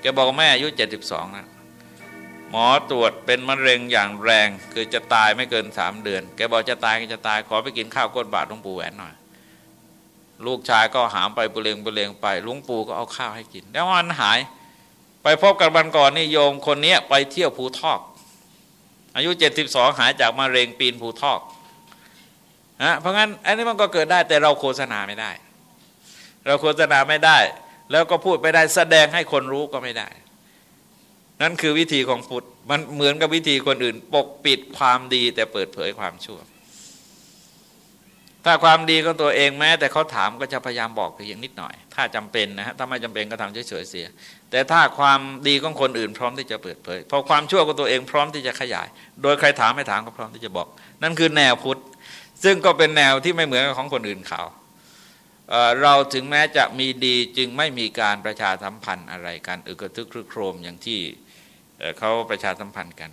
แกบอกแม่อายุเจ็ดสิบสองนะหมอตรวจเป็นมะเร็งอย่างแรง คือจะตายไม่เกินสามเดือน แกบอกจะตายก็จะตายขอไปกินข้าวก้นบาทหลวงปู่แหวนหน่อย ลูกชายก็หามไปบุเรงบุเรงไปหลวงปู่ก็เอาข้าวให้กิน แล้วมันหาย ไปพบกันบันก่อนนี่โยมคนนี้ไปเที่ยวภูทอก อายุเจ็ดสิบสองหายจากมะเร็งปีนภูทอกนะเพราะงั้นอันนี้มันก็เกิดได้แต่เราโฆษณาไม่ได้ เราโฆษณาไม่ได้ แล้วก็พูดไม่ได้แสดงให้คนรู้ก็ไม่ได้ นั่นคือวิธีของพุทธมันเหมือนกับวิธีคนอื่น ปกปิดความดีแต่เปิดเผยความชั่ว ถ้าความดีของตัวเองแม้ แต่เขาถามก็จะพยายามบอกเพียงนิดหน่อย ถ้าจำเป็นนะฮะถ้าไม่จำเป็นก็ทำเฉยๆเสีย แต่ถ้าความดีของคนอื่นพร้อมที่จะเปิดเผยพอความชั่วของตัวเองพร้อมที่จะขยาย โดยใครถามไม่ถามก็พร้อมที่จะบอก นั่นคือแนวพุทธ ซึ่งก็เป็นแนวที่ไม่เหมือนของคนอื่นเขาเราถึงแม้จะมีดีจึงไม่มีการประชาสัมพันธ์อะไรกันอึกระทึกครึกโครมอย่างที่เขาประชาสัมพันธ์กัน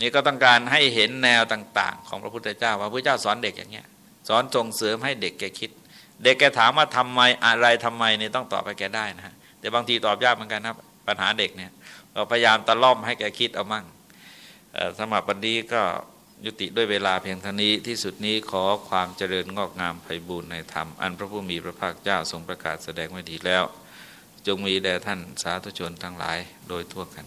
นี่ก็ต้องการให้เห็นแนวต่าง ๆ ของพระพุทธเจ้าว่าพระเจ้าสอนเด็กอย่างเงี้ยสอนส่งเสริมให้เด็กแกคิด เด็กแกถามว่าทำไมอะไรทำไมเนี่ยต้องตอบไปแกได้นะฮะ แต่บางทีตอบยากเหมือนกันนะปัญหาเด็กเนี่ยเราพยายามตะล่อมให้แกคิดเอามั่งสมัครปันนี้ก็ยุติด้วยเวลาเพียงเท่านี้ที่สุดนี้ขอความเจริญงอกงามไพบูรณ์ในธรรม อันพระผู้มีพระภาคเจ้าทรงประกาศแสดงไว้ดีแล้ว จงมีแด่ท่านสาธุชนทั้งหลายโดยทั่วกัน